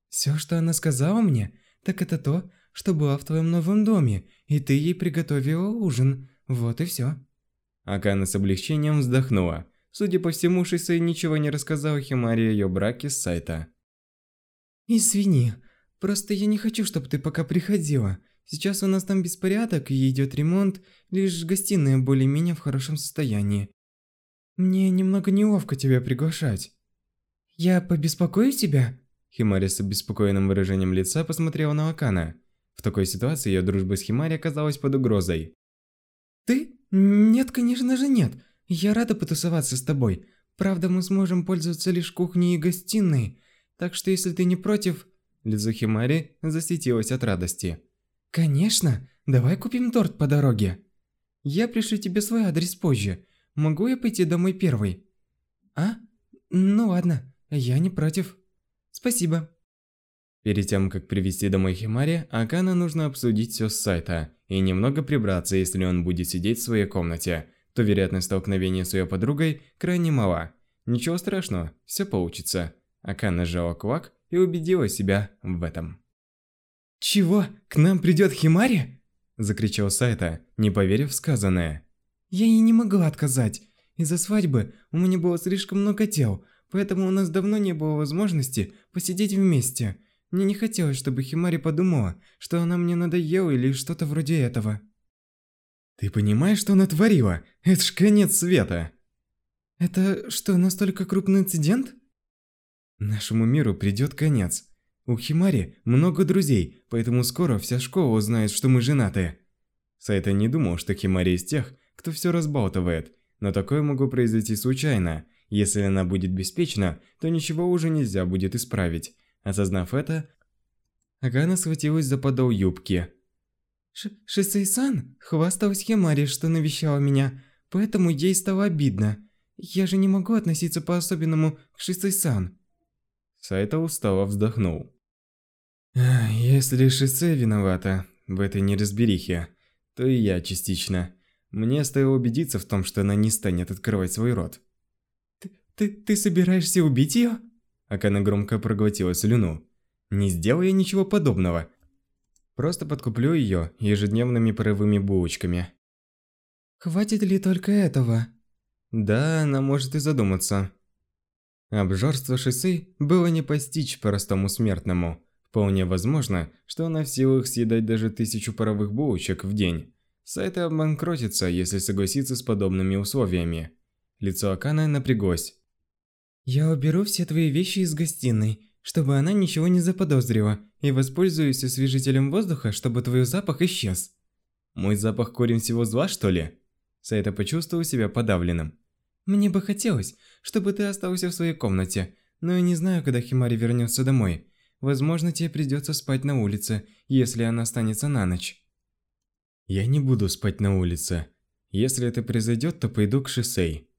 B: Все, что она сказала мне, так это то, что была в твоем новом доме, и ты ей приготовила ужин. Вот и все.
A: Акана с облегчением вздохнула. Судя по всему, Шисей ничего не рассказал Химаре о ее браке с сайта.
B: Извини, просто я не хочу, чтобы ты пока приходила. Сейчас у нас там беспорядок и идет ремонт, лишь гостиная более-менее в хорошем состоянии. Мне немного неловко тебя приглашать. Я побеспокою тебя?
A: Химари с обеспокоенным выражением лица посмотрела на Акана. В такой ситуации ее дружба с Химари оказалась под угрозой.
B: Ты? Нет, конечно же нет. Я рада потусоваться с тобой. Правда, мы сможем пользоваться лишь кухней и гостиной. Так что если ты не против...
A: Лицо Химари засветилось от радости.
B: Конечно. Давай купим торт по дороге. Я пришлю тебе свой адрес позже. Могу я пойти домой первой? А? Ну ладно. Я не против. Спасибо.
A: Перед тем, как привести домой Химари, Акана нужно обсудить все с сайта и немного прибраться, если он будет сидеть в своей комнате, то вероятность столкновения с ее подругой крайне мала. Ничего страшного, все получится. Акана сжала кулак и убедила себя в этом.
B: «Чего? К нам придет Химари?»
A: Закричал Сайта, не поверив в сказанное.
B: «Я ей не могла отказать. Из-за свадьбы у меня было слишком много дел, поэтому у нас давно не было возможности посидеть вместе. Мне не хотелось, чтобы Химари подумала, что она мне надоела или что-то вроде этого.
A: Ты понимаешь, что она творила? Это ж конец света.
B: Это что, настолько крупный инцидент?
A: Нашему миру придет конец. У Химари много друзей, поэтому скоро вся школа узнает, что мы женаты. Сайта не думал, что Химари из тех, кто все разбалтывает, но такое могло произойти случайно, если она будет беспечна, то ничего уже нельзя будет исправить. Осознав это, Агана схватилась за подол юбки.
B: Шисей-сан хвасталась Химари, что навещала меня, поэтому ей стало обидно. Я же не могу относиться по-особенному к Шисей-сан.
A: Сайта устало вздохнул. Если Шисей виновата в этой неразберихе, то и я частично. Мне стоило убедиться в том, что она не станет открывать свой рот.
B: Ты, ты собираешься убить ее?
A: Акана громко проглотила слюну. Не сделаю я ничего подобного. Просто подкуплю ее ежедневными паровыми булочками.
B: Хватит ли только этого?
A: Да, она может и задуматься. Обжорство шоссе было не постичь простому смертному. Вполне возможно, что она в силах съедать даже тысячу паровых булочек в день. Сайт обанкротится, если согласится с подобными условиями. Лицо Акана напряглось.
B: Я уберу все твои вещи из гостиной, чтобы она ничего не заподозрила, и воспользуюсь освежителем воздуха, чтобы твой запах исчез.
A: Мой запах корень всего зла, что ли? Сайта почувствовал себя подавленным.
B: Мне бы хотелось, чтобы ты остался в своей комнате, но я не знаю, когда Химари вернется домой. Возможно, тебе придется спать на улице, если она останется на ночь.
A: Я не буду спать на улице. Если это произойдет, то пойду к Шисей.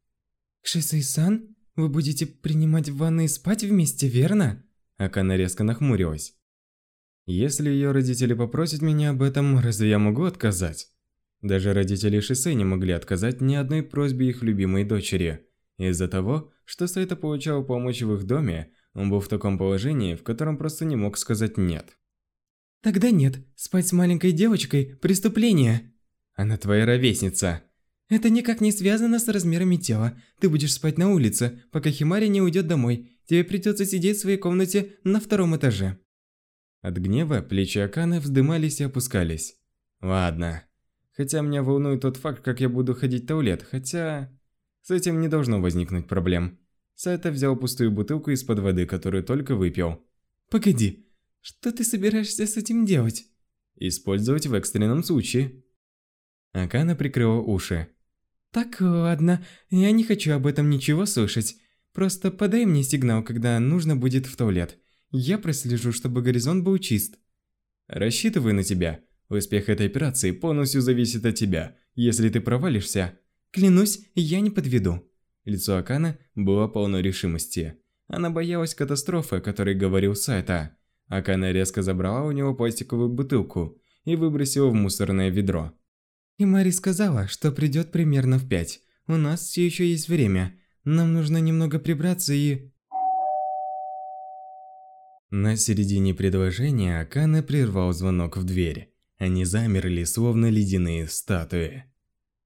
B: К Шисей-сан? Вы будете принимать ванны и спать вместе, верно?
A: Акана резко нахмурилась. Если ее родители попросят меня об этом, разве я могу отказать? Даже родители Шисе не могли отказать ни одной просьбе их любимой дочери. Из-за того, что Сайта получал помощь в их доме, он был в таком положении, в котором просто не мог сказать «нет».
B: Тогда нет, спать с маленькой девочкой – преступление.
A: Она твоя ровесница.
B: Это никак не связано с размерами тела. Ты будешь спать на улице, пока Химари не уйдет домой. Тебе придется сидеть в своей комнате на втором этаже.
A: От гнева плечи Аканы вздымались и опускались. Ладно. Хотя меня волнует тот факт, как я буду ходить в туалет, хотя... С этим не должно возникнуть проблем. Сайта взял пустую бутылку из-под воды, которую только выпил.
B: Погоди, что ты собираешься с этим делать?
A: Использовать в экстренном случае. Акана прикрыла уши.
B: Так, ладно, я не хочу об этом ничего слышать. Просто подай мне сигнал, когда нужно будет в туалет. Я прослежу, чтобы горизонт был чист.
A: Рассчитываю на тебя. Успех этой операции полностью зависит от тебя. Если ты провалишься...
B: Клянусь, я не подведу.
A: Лицо Акана было полно решимости. Она боялась катастрофы, о которой говорил Сайта. Акана резко забрала у него пластиковую бутылку и выбросила в мусорное ведро.
B: И Мари сказала, что придет примерно в пять. У нас все еще есть время. Нам нужно немного прибраться и...
A: На середине предложения Акана прервал звонок в дверь. Они замерли, словно ледяные статуи.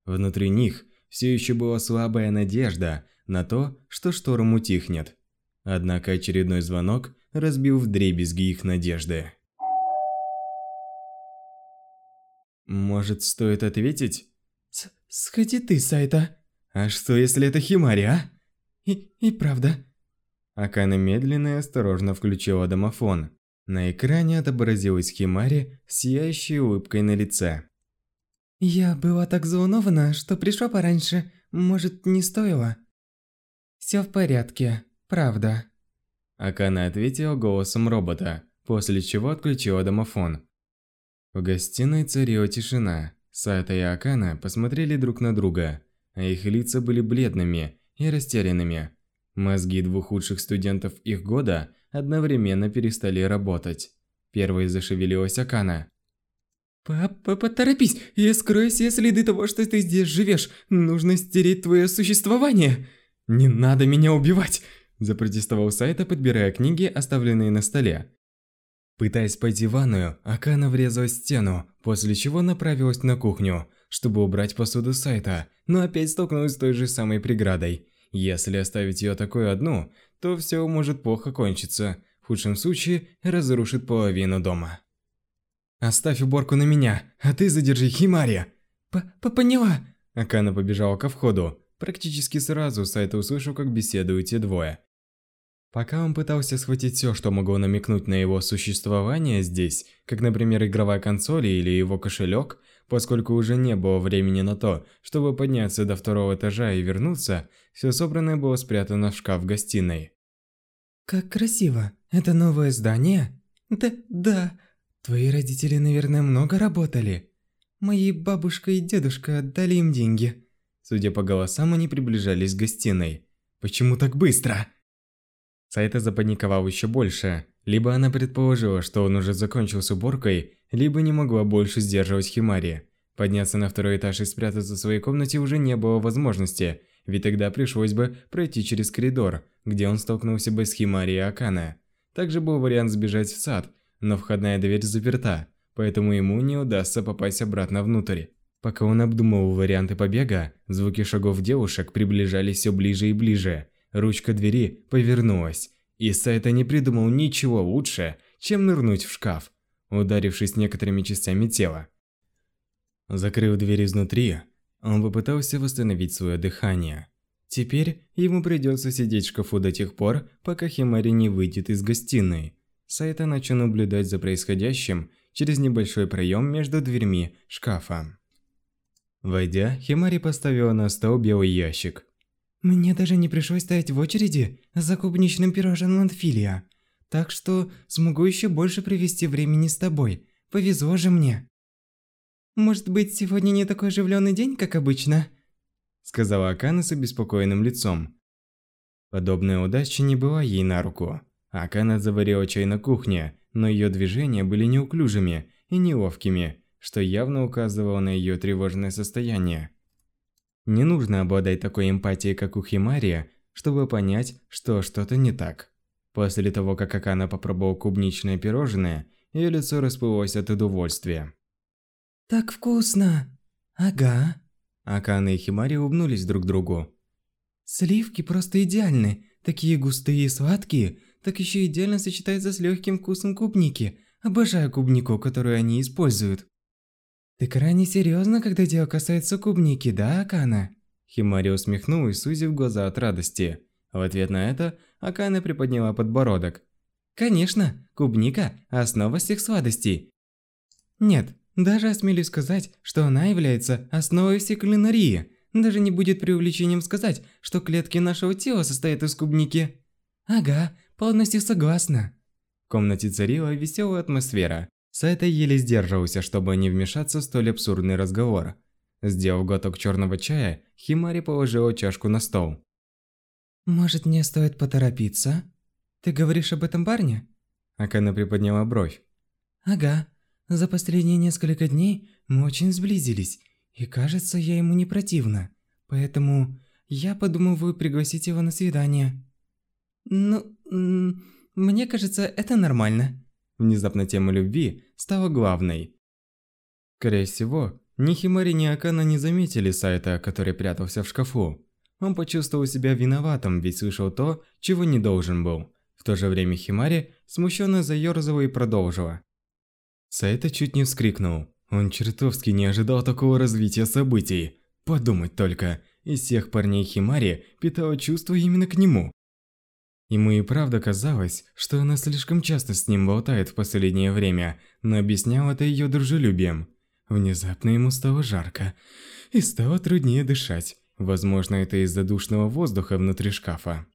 A: Внутри них все еще была слабая надежда на то, что шторм утихнет. Однако очередной звонок разбил вдребезги их надежды. Может, стоит ответить?
B: С «Сходи ты, Сайта».
A: А что, если это Химари, а?
B: И, и правда.
A: Акана медленно и осторожно включила домофон. На экране отобразилась Химари сияющей улыбкой на лице.
B: Я была так взволнована, что пришла пораньше. Может, не стоило? Все в порядке, правда.
A: Акана ответила голосом робота, после чего отключила домофон. В гостиной царила тишина. Сата и Акана посмотрели друг на друга, а их лица были бледными и растерянными. Мозги двух худших студентов их года одновременно перестали работать. Первой зашевелилась Акана.
B: «Папа, поторопись и скрой все следы того, что ты здесь живешь. Нужно стереть твое существование.
A: Не надо меня убивать!» Запротестовал Сайта, подбирая книги, оставленные на столе. Пытаясь пойти в ванную, Акана врезалась в стену, после чего направилась на кухню, чтобы убрать посуду Сайта, но опять столкнулась с той же самой преградой. Если оставить ее такой одну, то все может плохо кончиться. В худшем случае, разрушит половину дома. «Оставь уборку на меня, а ты задержи Химари!»
B: П -п «Поняла!»
A: Акана побежала ко входу. Практически сразу Сайта услышал, как беседуют те двое. Пока он пытался схватить все, что могло намекнуть на его существование здесь, как, например, игровая консоль или его кошелек, поскольку уже не было времени на то, чтобы подняться до второго этажа и вернуться, все собранное было спрятано в шкаф гостиной.
B: «Как красиво! Это новое здание?» «Да, да. Твои родители, наверное, много работали. Мои бабушка и дедушка отдали им деньги».
A: Судя по голосам, они приближались к гостиной. «Почему так быстро?» Сайта запаниковал еще больше. Либо она предположила, что он уже закончил с уборкой, либо не могла больше сдерживать Химари. Подняться на второй этаж и спрятаться в своей комнате уже не было возможности, ведь тогда пришлось бы пройти через коридор, где он столкнулся бы с Химари и Акана. Также был вариант сбежать в сад, но входная дверь заперта, поэтому ему не удастся попасть обратно внутрь. Пока он обдумывал варианты побега, звуки шагов девушек приближались все ближе и ближе – Ручка двери повернулась, и Сайта не придумал ничего лучше, чем нырнуть в шкаф, ударившись некоторыми частями тела. Закрыв дверь изнутри, он попытался восстановить свое дыхание. Теперь ему придется сидеть в шкафу до тех пор, пока Химари не выйдет из гостиной. Сайта начал наблюдать за происходящим через небольшой проем между дверьми шкафа. Войдя, Химари поставила на стол белый ящик.
B: Мне даже не пришлось стоять в очереди за клубничным пирожным от Филия. Так что смогу еще больше провести времени с тобой. Повезло же мне. Может быть, сегодня не такой оживленный день, как обычно?
A: Сказала Акана с обеспокоенным лицом. Подобная удача не была ей на руку. Акана заварила чай на кухне, но ее движения были неуклюжими и неловкими, что явно указывало на ее тревожное состояние. Не нужно обладать такой эмпатией, как у Химария, чтобы понять, что что-то не так. После того, как Акана попробовал клубничное пирожное, ее лицо расплылось от удовольствия.
B: «Так вкусно!» «Ага».
A: Акана и Химари улыбнулись друг другу.
B: «Сливки просто идеальны. Такие густые и сладкие, так еще идеально сочетаются с легким вкусом клубники. Обожаю клубнику, которую они используют». «Ты крайне серьезно, когда дело касается клубники, да, Акана?»
A: Химари усмехнулась, сузив глаза от радости. В ответ на это Акана приподняла подбородок.
B: «Конечно, клубника – основа всех сладостей. Нет, даже осмелюсь сказать, что она является основой всей кулинарии. Даже не будет преувеличением сказать, что клетки нашего тела состоят из клубники. Ага, полностью согласна.
A: В комнате царила веселая атмосфера. Сайта еле сдерживался, чтобы не вмешаться в столь абсурдный разговор. Сделав глоток черного чая, Химари положила чашку на стол.
B: «Может, мне стоит поторопиться? Ты говоришь об этом парне?»
A: Акана приподняла бровь.
B: «Ага. За последние несколько дней мы очень сблизились. И кажется, я ему не противна. Поэтому я подумываю пригласить его на свидание. Ну, мне кажется, это нормально.
A: Внезапно тема любви стала главной. Скорее всего, ни Химари, ни Акана не заметили Сайта, который прятался в шкафу. Он почувствовал себя виноватым, ведь слышал то, чего не должен был. В то же время Химари смущенно заёрзала и продолжила. Сайта чуть не вскрикнул. Он чертовски не ожидал такого развития событий. Подумать только, из всех парней Химари питала чувство именно к нему. Ему и правда казалось, что она слишком часто с ним болтает в последнее время, но объяснял это ее дружелюбием. Внезапно ему стало жарко, и стало труднее дышать. Возможно, это из-за душного воздуха внутри шкафа.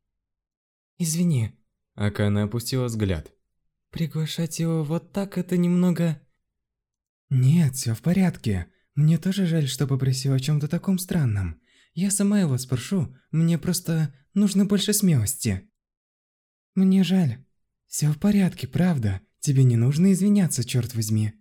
B: «Извини».
A: Акана опустила взгляд.
B: «Приглашать его вот так это немного...» «Нет, все в порядке. Мне тоже жаль, что попросил о чем-то таком странном. Я сама его спрошу, мне просто нужно больше смелости». «Мне жаль. Все в порядке, правда. Тебе не нужно извиняться, черт возьми».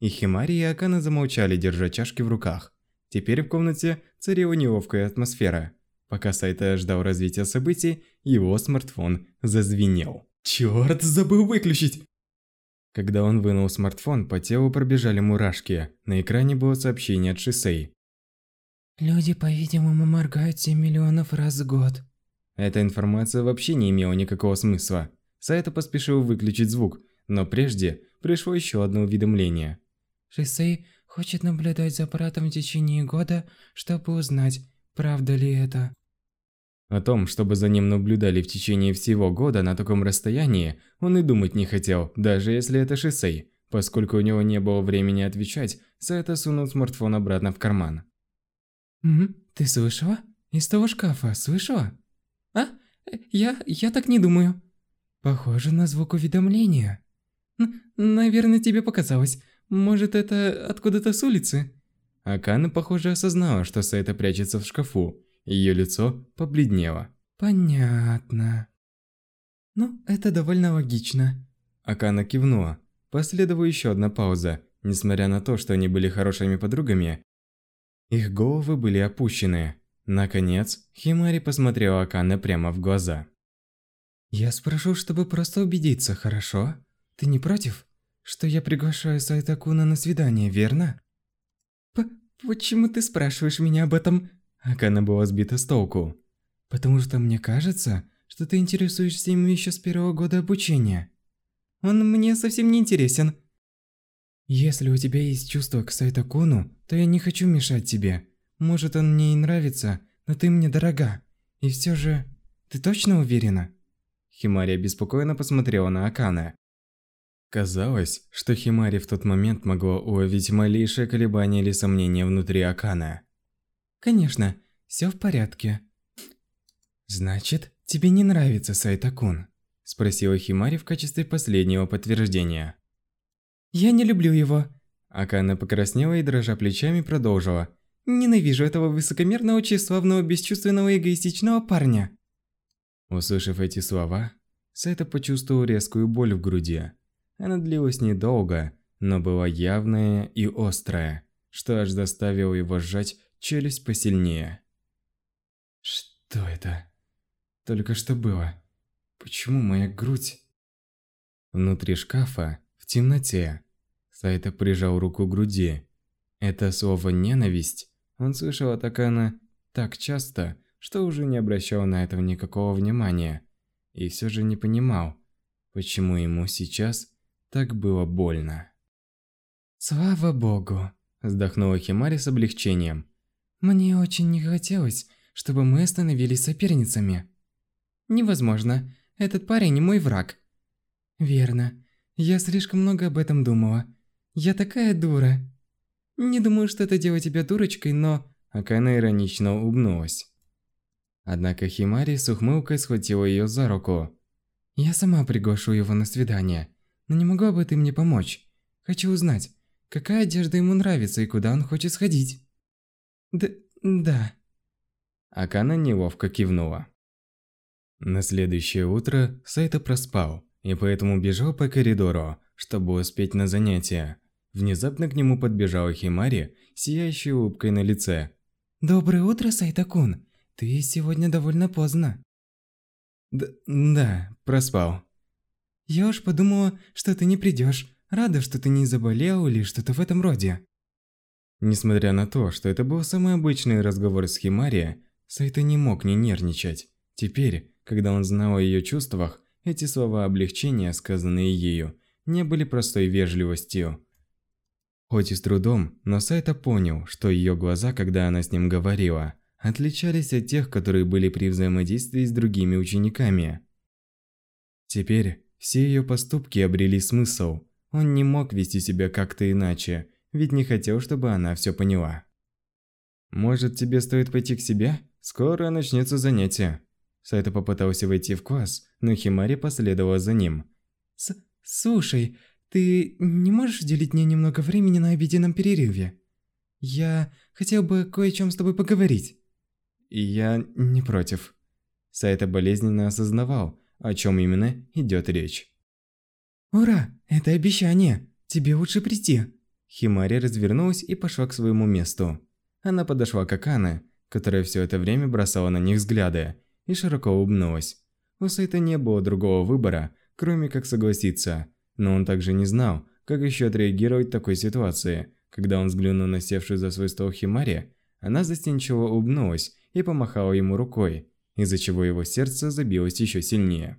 A: И Химари и Акана замолчали, держа чашки в руках. Теперь в комнате царила неловкая атмосфера. Пока Сайта ждал развития событий, его смартфон зазвенел. Чёрт, забыл выключить! Когда он вынул смартфон, по телу пробежали мурашки. На экране было сообщение от Шисей.
B: Люди, по-видимому, моргают 7 миллионов раз в год.
A: Эта информация вообще не имела никакого смысла. Сайта поспешил выключить звук, но прежде пришло еще одно уведомление.
B: Шисей хочет наблюдать за аппаратом в течение года, чтобы узнать, правда ли это.
A: О том, чтобы за ним наблюдали в течение всего года на таком расстоянии, он и думать не хотел, даже если это Шисей. Поскольку у него не было времени отвечать, Сайта сунул смартфон обратно в карман.
B: Угу. Ты слышала? Из того шкафа, слышала? А? Я... я так не думаю. Похоже на звук уведомления. Н наверное, тебе показалось. Может, это откуда-то с улицы?
A: Акана, похоже, осознала, что Сайта прячется в шкафу. Ее лицо побледнело.
B: Понятно. Ну, это довольно логично.
A: Акана кивнула. Последовала еще одна пауза. Несмотря на то, что они были хорошими подругами, их головы были опущены. Наконец, Химари посмотрела Акане прямо в глаза.
B: «Я спрошу, чтобы просто убедиться, хорошо? Ты не против, что я приглашаю Сайтакуна на свидание, верно?» П «Почему ты спрашиваешь меня об этом?»
A: Акана была сбита с толку.
B: «Потому что мне кажется, что ты интересуешься им еще с первого года обучения. Он мне совсем не интересен. Если у тебя есть чувство к Сайтакуну, то я не хочу мешать тебе. Может, он мне и нравится, но ты мне дорога. И все же, ты точно уверена?
A: Химари беспокойно посмотрела на Акана. Казалось, что Химари в тот момент могла уловить малейшее колебание или сомнение внутри Акана.
B: Конечно, все в порядке. Значит, тебе не нравится Сайтакун?
A: Спросила Химари в качестве последнего подтверждения.
B: Я не люблю его.
A: Акана покраснела и, дрожа плечами, продолжила.
B: Ненавижу этого высокомерного, тщеславного, бесчувственного эгоистичного парня.
A: Услышав эти слова, Сайта почувствовал резкую боль в груди. Она длилась недолго, но была явная и острая, что аж заставило его сжать челюсть посильнее. Что это? Только что было? Почему моя грудь? Внутри шкафа в темноте. Сайта прижал руку к груди. Это слово «ненависть» он слышал от Акана так часто, что уже не обращал на это никакого внимания. И все же не понимал, почему ему сейчас так было больно.
B: «Слава богу!»
A: – вздохнула Химари с облегчением.
B: «Мне очень не хотелось, чтобы мы становились соперницами». «Невозможно. Этот парень мой враг». «Верно. Я слишком много об этом думала. Я такая дура. Не думаю, что это делает тебя дурочкой, но...
A: Акана иронично улыбнулась. Однако Химари с ухмылкой схватила ее за руку.
B: Я сама приглашу его на свидание. Но не могла бы ты мне помочь? Хочу узнать, какая одежда ему нравится и куда он хочет сходить. Д да.
A: Акана неловко кивнула. На следующее утро Сайта проспал и поэтому бежал по коридору, чтобы успеть на занятия. Внезапно к нему подбежала Химари, сияющей улыбкой на лице.
B: Доброе утро, Сайтакун. Ты сегодня довольно поздно.
A: Д да, проспал.
B: Я уж подумала, что ты не придешь. Рада, что ты не заболел или что-то в этом роде.
A: Несмотря на то, что это был самый обычный разговор с Химари, Сайта не мог не нервничать. Теперь, когда он знал о ее чувствах, эти слова облегчения, сказанные ею, не были простой вежливостью. Хоть и с трудом, но Сайта понял, что ее глаза, когда она с ним говорила, отличались от тех, которые были при взаимодействии с другими учениками. Теперь все ее поступки обрели смысл. Он не мог вести себя как-то иначе, ведь не хотел, чтобы она все поняла. «Может, тебе стоит пойти к себе? Скоро начнется занятие». Сайта попытался войти в класс, но Химари последовала за ним.
B: С «Слушай, ты не можешь уделить мне немного времени на обеденном перерыве? Я хотел бы кое о чем с тобой поговорить».
A: «Я не против». Сайта болезненно осознавал, о чем именно идет речь.
B: «Ура! Это обещание! Тебе лучше прийти!»
A: Химари развернулась и пошла к своему месту. Она подошла к Акане, которая все это время бросала на них взгляды, и широко улыбнулась. У Сайта не было другого выбора, кроме как согласиться, но он также не знал, как еще отреагировать в такой ситуации. Когда он взглянул на севшую за свой стол Химари, она застенчиво улыбнулась и помахала ему рукой, из-за чего его сердце забилось еще сильнее.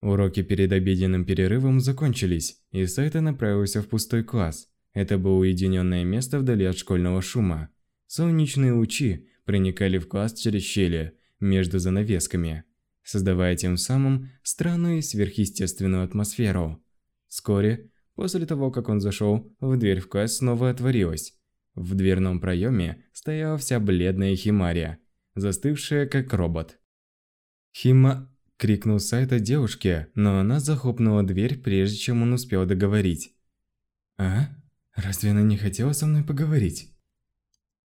A: Уроки перед обеденным перерывом закончились, и Сайта направился в пустой класс. Это было уединенное место вдали от школьного шума. Солнечные лучи проникали в класс через щели между занавесками, создавая тем самым странную сверхъестественную атмосферу. Вскоре, после того, как он зашел, в дверь в класс снова отворилась. В дверном проеме стояла вся бледная Химария, застывшая как робот. «Хима...» – крикнул Сайта девушке, но она захлопнула дверь, прежде чем он успел договорить. «А? Разве она не хотела со мной поговорить?»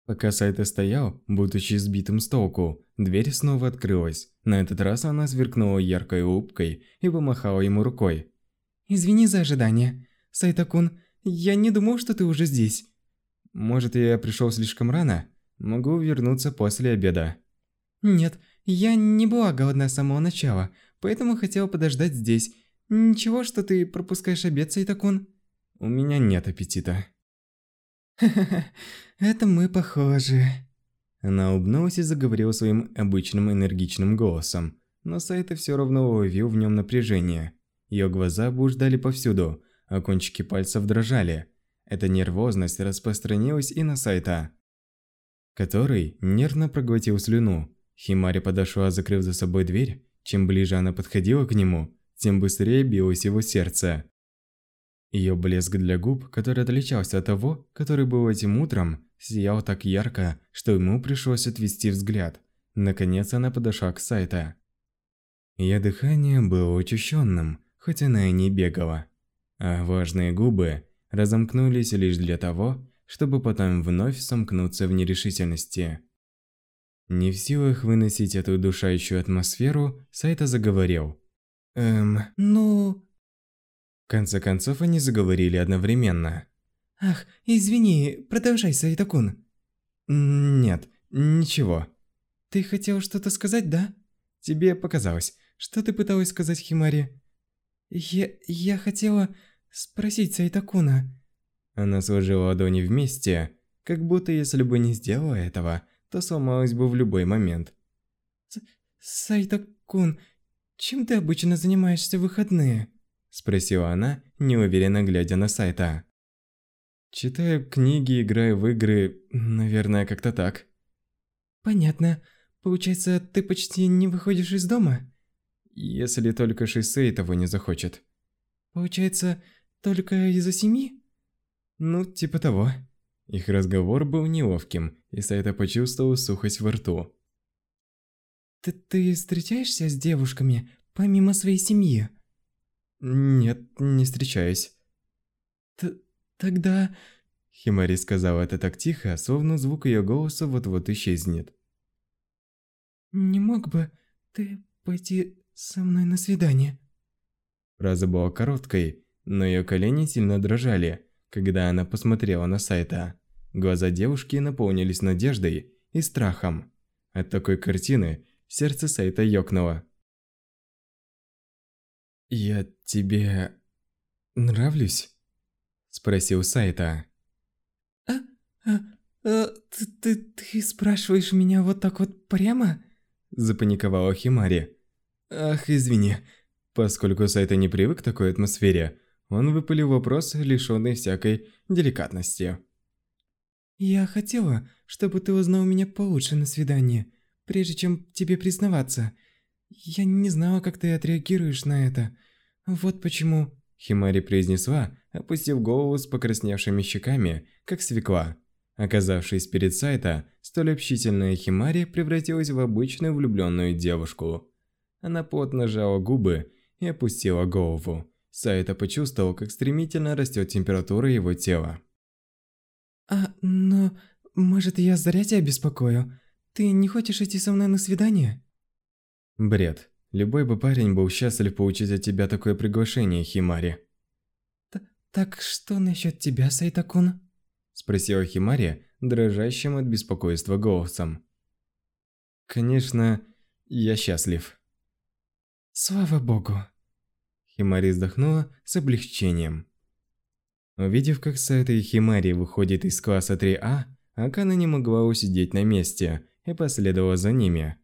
A: Пока Сайта стоял, будучи сбитым с толку, дверь снова открылась. На этот раз она сверкнула яркой улыбкой и помахала ему рукой.
B: «Извини за ожидание. Сайта-кун, я не думал, что ты уже здесь».
A: «Может, я пришел слишком рано? Могу вернуться после обеда».
B: «Нет, я не была голодна с самого начала, поэтому хотела подождать здесь. Ничего, что ты пропускаешь обед, Сайтакун?»
A: «У меня нет аппетита».
B: «Ха-ха-ха, это мы похожи».
A: Она улыбнулась и заговорила своим обычным энергичным голосом, но Сайта все равно уловил в нем напряжение. Ее глаза блуждали повсюду, а кончики пальцев дрожали. Эта нервозность распространилась и на Сайта, который нервно проглотил слюну. Химари подошла, закрыв за собой дверь. Чем ближе она подходила к нему, тем быстрее билось его сердце. Ее блеск для губ, который отличался от того, который был этим утром, сиял так ярко, что ему пришлось отвести взгляд. Наконец она подошла к Сайта. Ее дыхание было учащенным, хоть она и не бегала. А важные губы разомкнулись лишь для того, чтобы потом вновь сомкнуться в нерешительности. Не в силах выносить эту удушающую атмосферу, Сайта заговорил. «Эм,
B: ну...»
A: В конце концов, они заговорили одновременно.
B: «Ах, извини, продолжай, Сайтакун».
A: «Нет, ничего».
B: «Ты хотел что-то сказать, да?»
A: «Тебе показалось. Что ты пыталась сказать Химари?»
B: «Я... я хотела спросить Сайтакуна».
A: Она сложила ладони вместе, как будто если бы не сделала этого, то сломалась бы в любой момент.
B: «Сайтакун, чем ты обычно занимаешься в выходные?»
A: Спросила она, неуверенно глядя на Сайта. «Читаю книги, играю в игры, наверное, как-то так».
B: «Понятно. Получается, ты почти не выходишь из дома?»
A: «Если только Шисей того не захочет».
B: «Получается, только из-за семьи?»
A: «Ну, типа того». Их разговор был неловким, и Сайта почувствовал сухость во рту.
B: «Ты, ты встречаешься с девушками, помимо своей семьи?»
A: «Нет, не встречаюсь».
B: Т «Тогда...»
A: Химари сказала это так тихо, словно звук ее голоса вот-вот исчезнет.
B: «Не мог бы ты пойти со мной на свидание?»
A: Фраза была короткой, но ее колени сильно дрожали, когда она посмотрела на Сайта. Глаза девушки наполнились надеждой и страхом. От такой картины сердце Сайта ёкнуло. «Я тебе... нравлюсь?» Спросил Сайта.
B: «А, а, а ты, ты, ты спрашиваешь меня вот так вот прямо?»
A: Запаниковала Химари. «Ах, извини». Поскольку Сайта не привык к такой атмосфере, он выпалил вопрос, лишённый всякой деликатности.
B: «Я хотела, чтобы ты узнал меня получше на свидании, прежде чем тебе признаваться. Я не знала, как ты отреагируешь на это. Вот почему...»
A: Химари произнесла, опустив голову с покрасневшими щеками, как свекла. Оказавшись перед Сайта, столь общительная Химари превратилась в обычную влюбленную девушку. Она плотно сжала губы и опустила голову. Сайта почувствовал, как стремительно растет температура его тела.
B: «А, но... Может, я зря тебя беспокою? Ты не хочешь идти со мной на свидание?»
A: Бред. Любой бы парень был счастлив получить от тебя такое приглашение, Химари.
B: Т «Так что насчет тебя, Сайтакун?»
A: Спросила Химари, дрожащим от беспокойства голосом. «Конечно, я счастлив».
B: «Слава богу».
A: Химари вздохнула с облегчением. Увидев, как Сайта и Химари выходят из класса 3А, Акана не могла усидеть на месте и последовала за ними.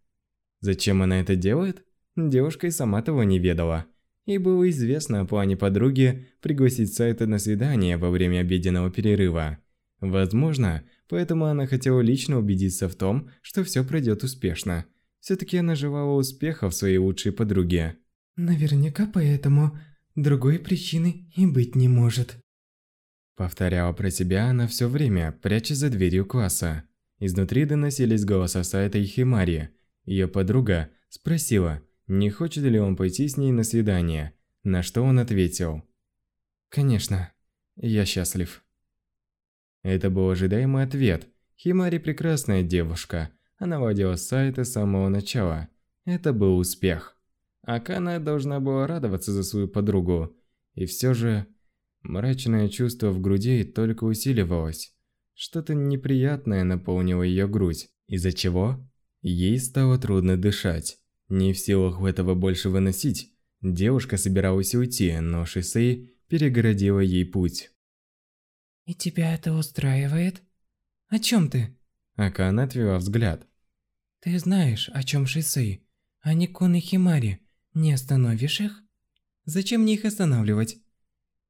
A: Зачем она это делает? Девушка и сама того не ведала. Ей было известно о плане подруги пригласить Сайта на свидание во время обеденного перерыва. Возможно, поэтому она хотела лично убедиться в том, что все пройдет успешно. Все-таки она желала успеха в своей лучшей подруге.
B: Наверняка поэтому другой причины и быть не может.
A: Повторяла про себя она все время, прячась за дверью класса. Изнутри доносились голоса Сайта и Химари. Ее подруга спросила, не хочет ли он пойти с ней на свидание, на что он ответил. «Конечно, я счастлив». Это был ожидаемый ответ. Химари прекрасная девушка. Она владела сайта с самого начала. Это был успех. Акана должна была радоваться за свою подругу. И все же, мрачное чувство в груди только усиливалось. Что-то неприятное наполнило ее грудь, из-за чего ей стало трудно дышать. Не в силах этого больше выносить, девушка собиралась уйти, но Шисей перегородила ей путь.
B: «И тебя это устраивает? О чем ты?»
A: Акана отвела взгляд.
B: «Ты знаешь, о чем Шисей, а не Кун и Химари. Не остановишь их? Зачем мне их останавливать?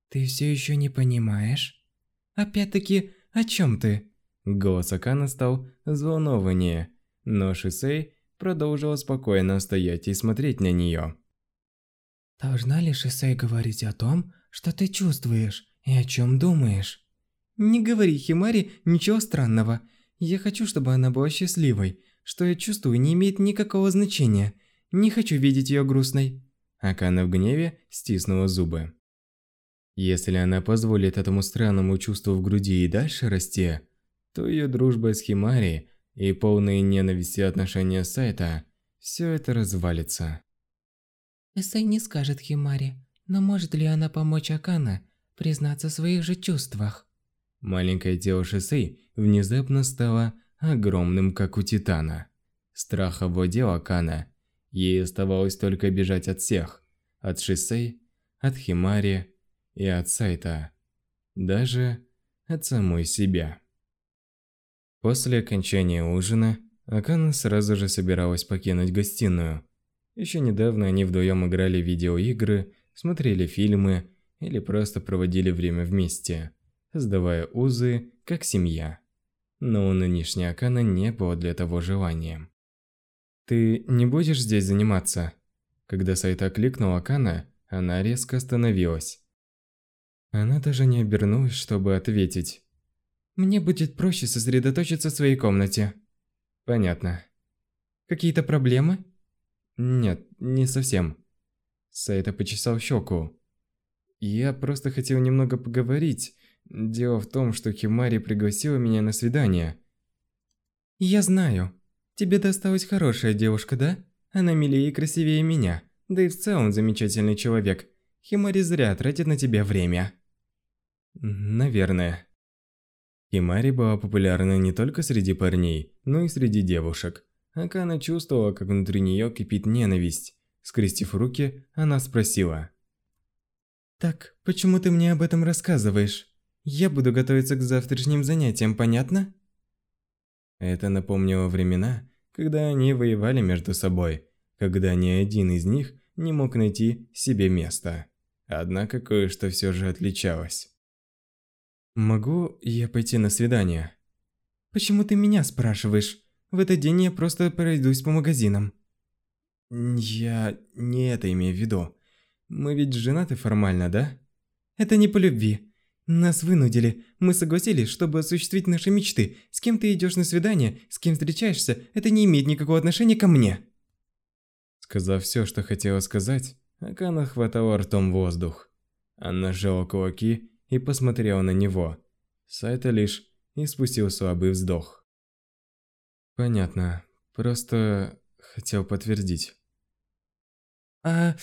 B: Ты все еще не понимаешь? Опять-таки, о чем ты?»
A: Голос Акана стал взволнованнее, но Шисей продолжила спокойно стоять и смотреть на нее.
B: «Должна ли Шисей говорить о том, что ты чувствуешь и о чем думаешь?» «Не говори Химари ничего странного. Я хочу, чтобы она была счастливой. Что я чувствую, не имеет никакого значения. Не хочу видеть ее грустной».
A: Акана в гневе стиснула зубы. Если она позволит этому странному чувству в груди и дальше расти, то ее дружба с Химари и полные ненависти отношения сайта, все это развалится.
B: Эсэй не скажет Химари, но может ли она помочь Акана признаться в своих же чувствах?
A: Маленькое тело Шисей внезапно стало огромным, как у Титана. Страх овладел Акана. Ей оставалось только бежать от всех. От Шисей, от Химари и от Сайта. Даже от самой себя. После окончания ужина, Акана сразу же собиралась покинуть гостиную. Еще недавно они вдвоем играли в видеоигры, смотрели фильмы или просто проводили время вместе, создавая узы как семья. Но у нынешней Акана не было для того желания. «Ты не будешь здесь заниматься?» Когда Сайта кликнул Акана, она резко остановилась. Она даже не обернулась, чтобы ответить. Мне будет проще сосредоточиться в своей комнате. Понятно. Какие-то проблемы? Нет, не совсем. Сайта почесал щеку. Я просто хотел немного поговорить. Дело в том, что Химари пригласила меня на свидание. Я знаю. Тебе досталась хорошая девушка, да? Она милее и красивее меня. Да и в целом замечательный человек. Химари зря тратит на тебя время. Наверное. Химари была популярна не только среди парней, но и среди девушек. Акана чувствовала, как внутри нее кипит ненависть. Скрестив руки, она спросила.
B: «Так, почему ты мне об этом рассказываешь? Я буду готовиться к завтрашним занятиям, понятно?»
A: Это напомнило времена, когда они воевали между собой, когда ни один из них не мог найти себе места. Однако кое-что все же отличалось. «Могу я пойти на свидание?»
B: «Почему ты меня спрашиваешь? В этот день я просто пройдусь по магазинам».
A: «Я не это имею в виду. Мы ведь женаты формально, да?»
B: «Это не по любви. Нас вынудили. Мы согласились, чтобы осуществить наши мечты. С кем ты идешь на свидание, с кем встречаешься, это не имеет никакого отношения ко мне».
A: Сказав все, что хотела сказать, Акана хватала ртом воздух. Она сжала кулаки и посмотрела на него. Сайта лишь испустил слабый вздох. Понятно. Просто хотел подтвердить.
B: А...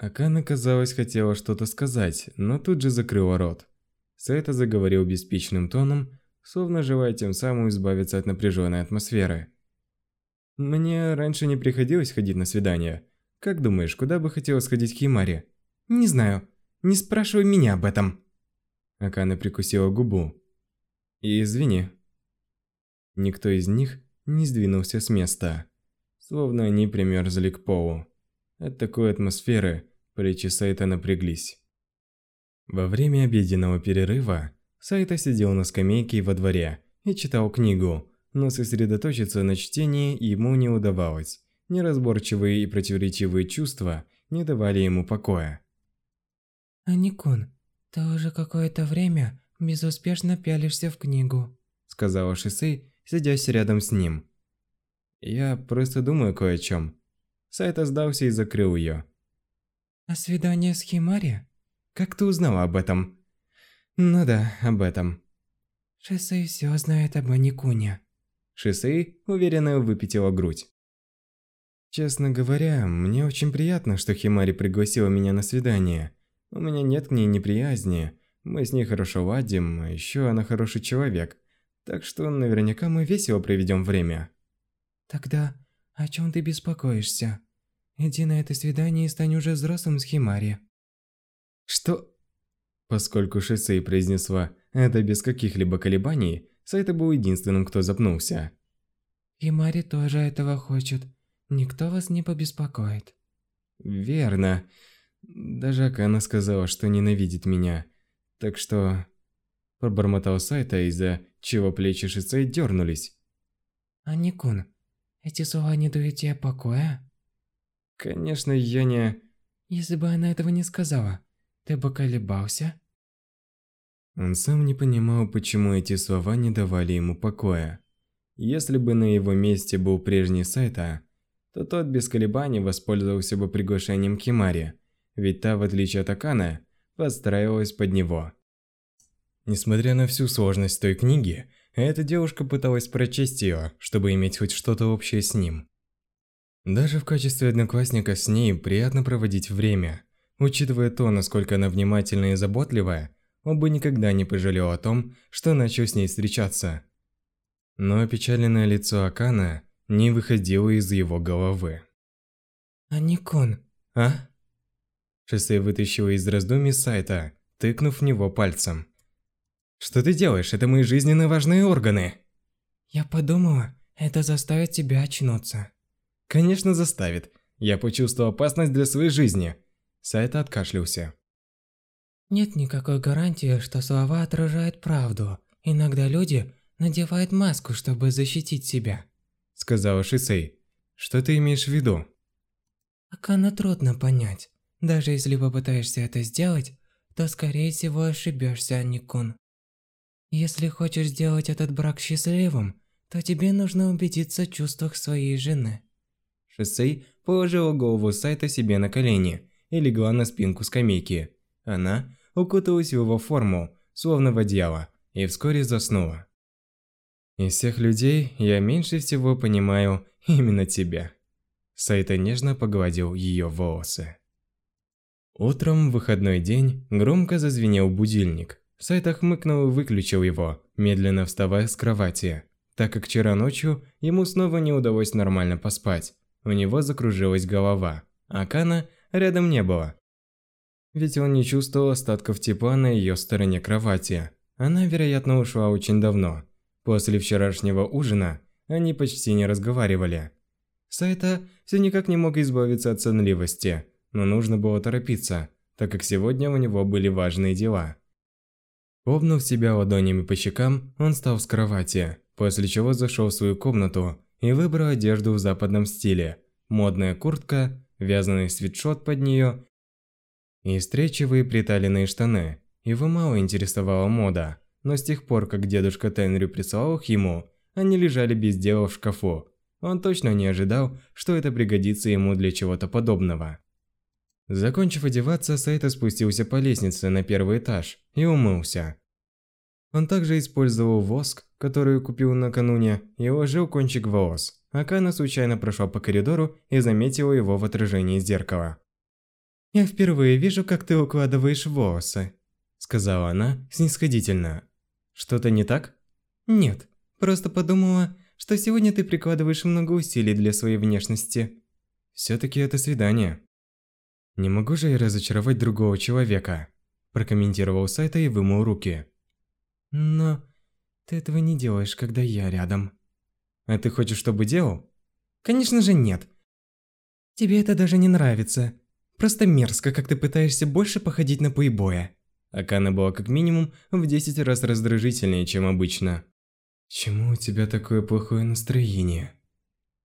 A: Акана, казалось, хотела что-то сказать, но тут же закрыла рот. Сайта заговорил беспечным тоном, словно желая тем самым избавиться от напряженной атмосферы. «Мне раньше не приходилось ходить на свидания. Как думаешь, куда бы хотела сходить Химари?»
B: «Не знаю. Не спрашивай меня об этом».
A: Акана прикусила губу. «И извини». Никто из них не сдвинулся с места, словно они примерзли к полу. От такой атмосферы Плечи Сайта напряглись. Во время обеденного перерыва Сайта сидел на скамейке во дворе и читал книгу, но сосредоточиться на чтении ему не удавалось. Неразборчивые и противоречивые чувства не давали ему покоя.
B: «Аникун, ты уже какое-то время безуспешно пялишься в книгу»,
A: сказала Шисей, сидясь рядом с ним. «Я просто думаю кое о чем». Сайта сдался и закрыл ее.
B: «А свидание с Химари?
A: Как ты узнала об этом?» «Ну да, об этом».
B: Шисей все знает об Аникуне.
A: Шисей уверенно выпятила грудь. Честно говоря, мне очень приятно, что Химари пригласила меня на свидание. У меня нет к ней неприязни. Мы с ней хорошо ладим, а еще она хороший человек. Так что наверняка мы весело проведем время.
B: Тогда о чем ты беспокоишься? Иди на это свидание и стань уже взрослым с Химари.
A: Что? Поскольку Шисей произнесла это без каких-либо колебаний, Сайта был единственным, кто запнулся.
B: Химари тоже этого хочет. Никто вас не побеспокоит.
A: Верно. Даже Акана сказала, что ненавидит меня. Так что... Пробормотал Сайта, из-за чего плечи Шисей дернулись.
B: Аникун, эти слова не дают тебе покоя?
A: Конечно, я не...
B: Если бы она этого не сказала, ты бы колебался?
A: Он сам не понимал, почему эти слова не давали ему покоя. Если бы на его месте был прежний Сайта, то тот без колебаний воспользовался бы приглашением Кимари, ведь та, в отличие от Акана, подстраивалась под него. Несмотря на всю сложность той книги, эта девушка пыталась прочесть ее, чтобы иметь хоть что-то общее с ним. Даже в качестве одноклассника с ней приятно проводить время. Учитывая то, насколько она внимательная и заботливая, он бы никогда не пожалел о том, что начал с ней встречаться. Но опечаленное лицо Акана не выходило из его головы.
B: «Аникон».
A: «А?» Шоссе вытащила из раздумий сайта, тыкнув в него пальцем. «Что ты делаешь? Это мои жизненно важные органы!»
B: «Я подумала, это заставит тебя очнуться».
A: Конечно, заставит. Я почувствовал опасность для своей жизни. Сайта откашлялся.
B: Нет никакой гарантии, что слова отражают правду. Иногда люди надевают маску, чтобы защитить себя.
A: Сказала Шисей. Что ты имеешь в виду?
B: Акана трудно понять. Даже если попытаешься это сделать, то скорее всего ошибешься, Аникун. Если хочешь сделать этот брак счастливым, то тебе нужно убедиться в чувствах своей жены.
A: Шосей положила голову Сайта себе на колени и легла на спинку скамейки. Она укуталась в его форму, словно в одеяло, и вскоре заснула. Из всех людей я меньше всего понимаю именно тебя. Сайта нежно погладил ее волосы. Утром в выходной день громко зазвенел будильник. Сайта хмыкнул и выключил его, медленно вставая с кровати. Так как вчера ночью ему снова не удалось нормально поспать. У него закружилась голова, а Кана рядом не было. Ведь он не чувствовал остатков тепла на ее стороне кровати. Она, вероятно, ушла очень давно. После вчерашнего ужина они почти не разговаривали. Сайта все никак не мог избавиться от сонливости, но нужно было торопиться, так как сегодня у него были важные дела. Обнув себя ладонями по щекам, он встал с кровати, после чего зашел в свою комнату и выбрал одежду в западном стиле. Модная куртка, вязаный свитшот под нее и стречевые приталенные штаны. Его мало интересовала мода, но с тех пор, как дедушка Тенрю прислал их ему, они лежали без дела в шкафу. Он точно не ожидал, что это пригодится ему для чего-то подобного. Закончив одеваться, Сайта спустился по лестнице на первый этаж и умылся. Он также использовал воск, который купил накануне, и уложил кончик волос. Акана случайно прошел по коридору и заметила его в отражении зеркала. «Я впервые вижу, как ты укладываешь волосы», – сказала она снисходительно. «Что-то не так?» «Нет, просто подумала, что сегодня ты прикладываешь много усилий для своей внешности». «Все-таки это свидание». «Не могу же я разочаровать другого человека», – прокомментировал Сайта и вымыл руки. «Но ты этого не делаешь, когда я рядом». «А ты хочешь, чтобы делал?» «Конечно же нет. Тебе это даже не нравится. Просто мерзко, как ты пытаешься больше походить на плейбоя. Акана была как минимум в 10 раз раздражительнее, чем обычно. Чему у тебя такое плохое настроение?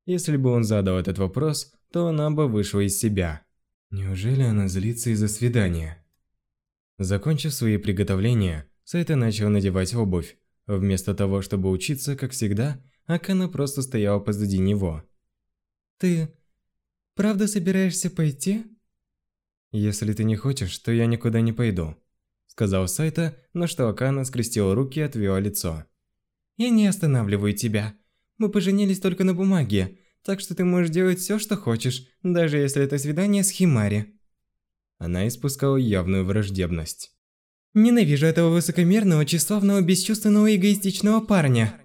A: Если бы он задал этот вопрос, то она бы вышла из себя. Неужели она злится из-за свидания? Закончив свои приготовления, Сайта начал надевать обувь. Вместо того, чтобы учиться, как всегда, Акана просто стояла позади него. «Ты правда собираешься пойти?» «Если ты не хочешь, то я никуда не пойду», – сказал Сайта, на что Акана скрестила руки и отвела лицо. «Я не останавливаю тебя. Мы поженились только на бумаге, так что ты можешь делать все, что хочешь, даже если это свидание с Химари». Она испускала явную враждебность. «Ненавижу этого высокомерного, тщеславного, бесчувственного эгоистичного парня».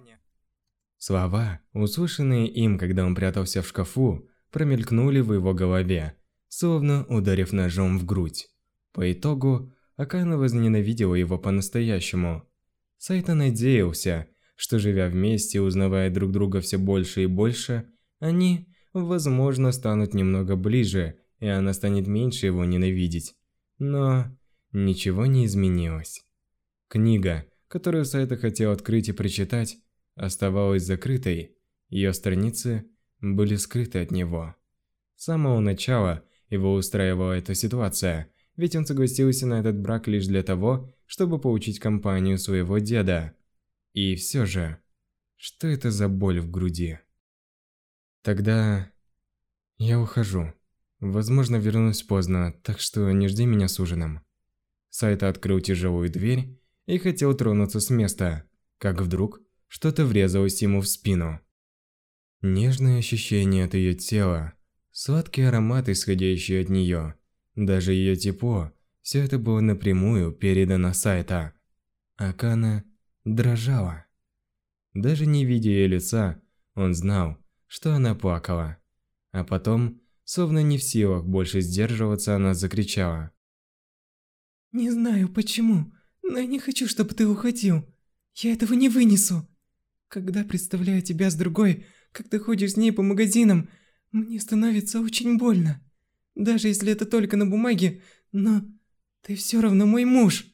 A: Слова, услышанные им, когда он прятался в шкафу, промелькнули в его голове, словно ударив ножом в грудь. По итогу, Акана возненавидела его по-настоящему. Сайта надеялся, что живя вместе, узнавая друг друга все больше и больше, они, возможно, станут немного ближе, и она станет меньше его ненавидеть. Но ничего не изменилось. Книга, которую Сайта хотел открыть и прочитать, оставалась закрытой. Ее страницы были скрыты от него. С самого начала его устраивала эта ситуация, ведь он согласился на этот брак лишь для того, чтобы получить компанию своего деда. И все же, что это за боль в груди? Тогда я ухожу. Возможно, вернусь поздно, так что не жди меня с ужином. Сайта открыл тяжелую дверь и хотел тронуться с места, как вдруг что-то врезалось ему в спину. Нежное ощущение от ее тела Сладкий аромат, исходящий от нее, даже ее тепло, все это было напрямую передано Сайта. Акана дрожала. Даже не видя ее лица, он знал, что она плакала. А потом, словно не в силах больше сдерживаться, она закричала. «Не знаю почему, но я не хочу, чтобы ты уходил. Я этого не вынесу. Когда представляю тебя с другой, как ты ходишь с ней по магазинам, мне становится очень больно. Даже если это только на бумаге, но ты все равно мой муж.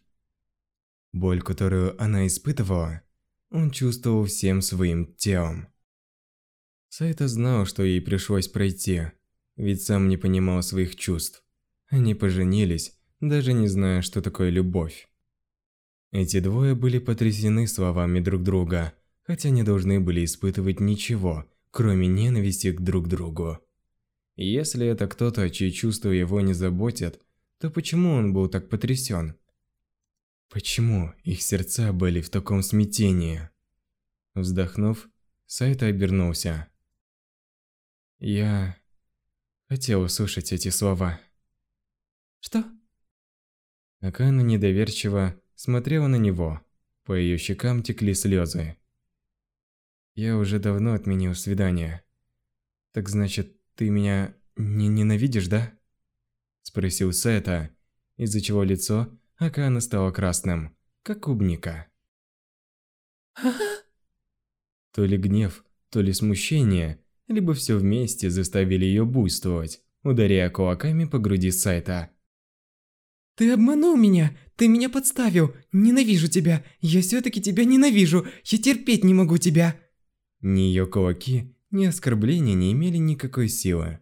A: Боль, которую она испытывала, он чувствовал всем своим телом. Сайта знал, что ей пришлось пройти, ведь сам не понимал своих чувств. Они поженились, даже не зная, что такое любовь. Эти двое были потрясены словами друг друга, хотя не должны были испытывать ничего, кроме ненависти к друг другу. Если это кто-то, чьи чувства его не заботят, то почему он был так потрясен? Почему их сердца были в таком смятении? Вздохнув, Сайта обернулся. Я хотел услышать эти слова. Что? Акана недоверчиво смотрела на него. По ее щекам текли слезы. «Я уже давно отменил свидание. Так значит, ты меня не ненавидишь, да?» Спросил Сета, из-за чего лицо Акана стало красным, как клубника. То ли гнев, то ли смущение, либо все вместе заставили ее буйствовать, ударяя кулаками по груди Сайта.
B: «Ты обманул меня! Ты меня подставил! Ненавижу тебя! Я все-таки тебя ненавижу! Я терпеть не могу тебя!»
A: Ни ее кулаки, ни оскорбления не имели никакой силы.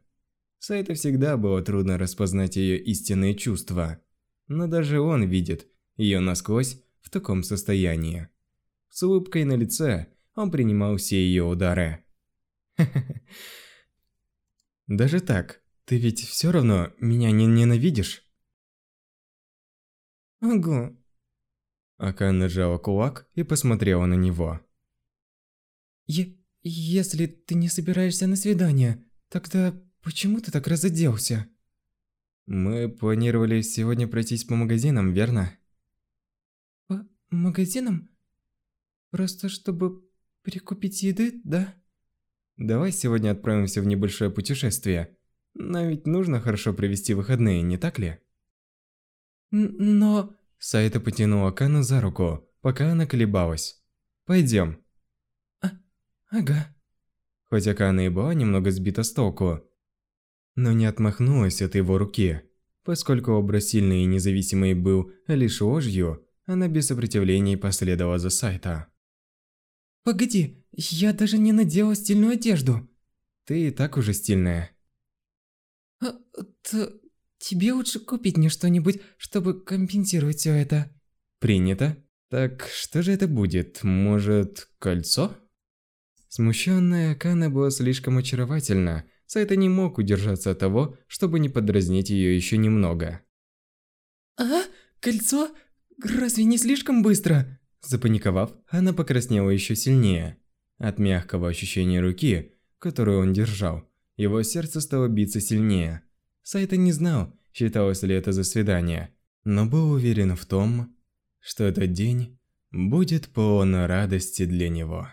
A: Сайта всегда было трудно распознать ее истинные чувства, но даже он видит ее насквозь в таком состоянии. С улыбкой на лице он принимал все ее удары. Даже так, ты ведь все равно меня не ненавидишь?
B: Ого.
A: Акан нажала кулак и посмотрела на него.
B: Е если ты не собираешься на свидание, тогда почему ты так разоделся?
A: Мы планировали сегодня пройтись по магазинам, верно?
B: По магазинам? Просто чтобы прикупить еды, да?
A: Давай сегодня отправимся в небольшое путешествие. Нам ведь нужно хорошо провести выходные, не так ли?
B: Но...
A: Сайта потянула Кану за руку, пока она колебалась. Пойдем.
B: А, ага.
A: Хоть Акана и была немного сбита с толку, но не отмахнулась от его руки. Поскольку образ сильный и независимый был лишь ложью, она без сопротивления последовала за Сайта.
B: Погоди, я даже не надела стильную одежду.
A: Ты и так уже стильная.
B: А, т тебе лучше купить мне что-нибудь, чтобы компенсировать все это.
A: Принято. Так что же это будет? Может, кольцо? Смущенная Кана была слишком очаровательна. Сайта не мог удержаться от того, чтобы не подразнить ее еще немного.
B: А? Кольцо? Разве не слишком быстро?
A: Запаниковав, она покраснела еще сильнее. От мягкого ощущения руки, которую он держал, его сердце стало биться сильнее. Сайта не знал, считалось ли это за свидание, но был уверен в том, что этот день будет полон радости для него.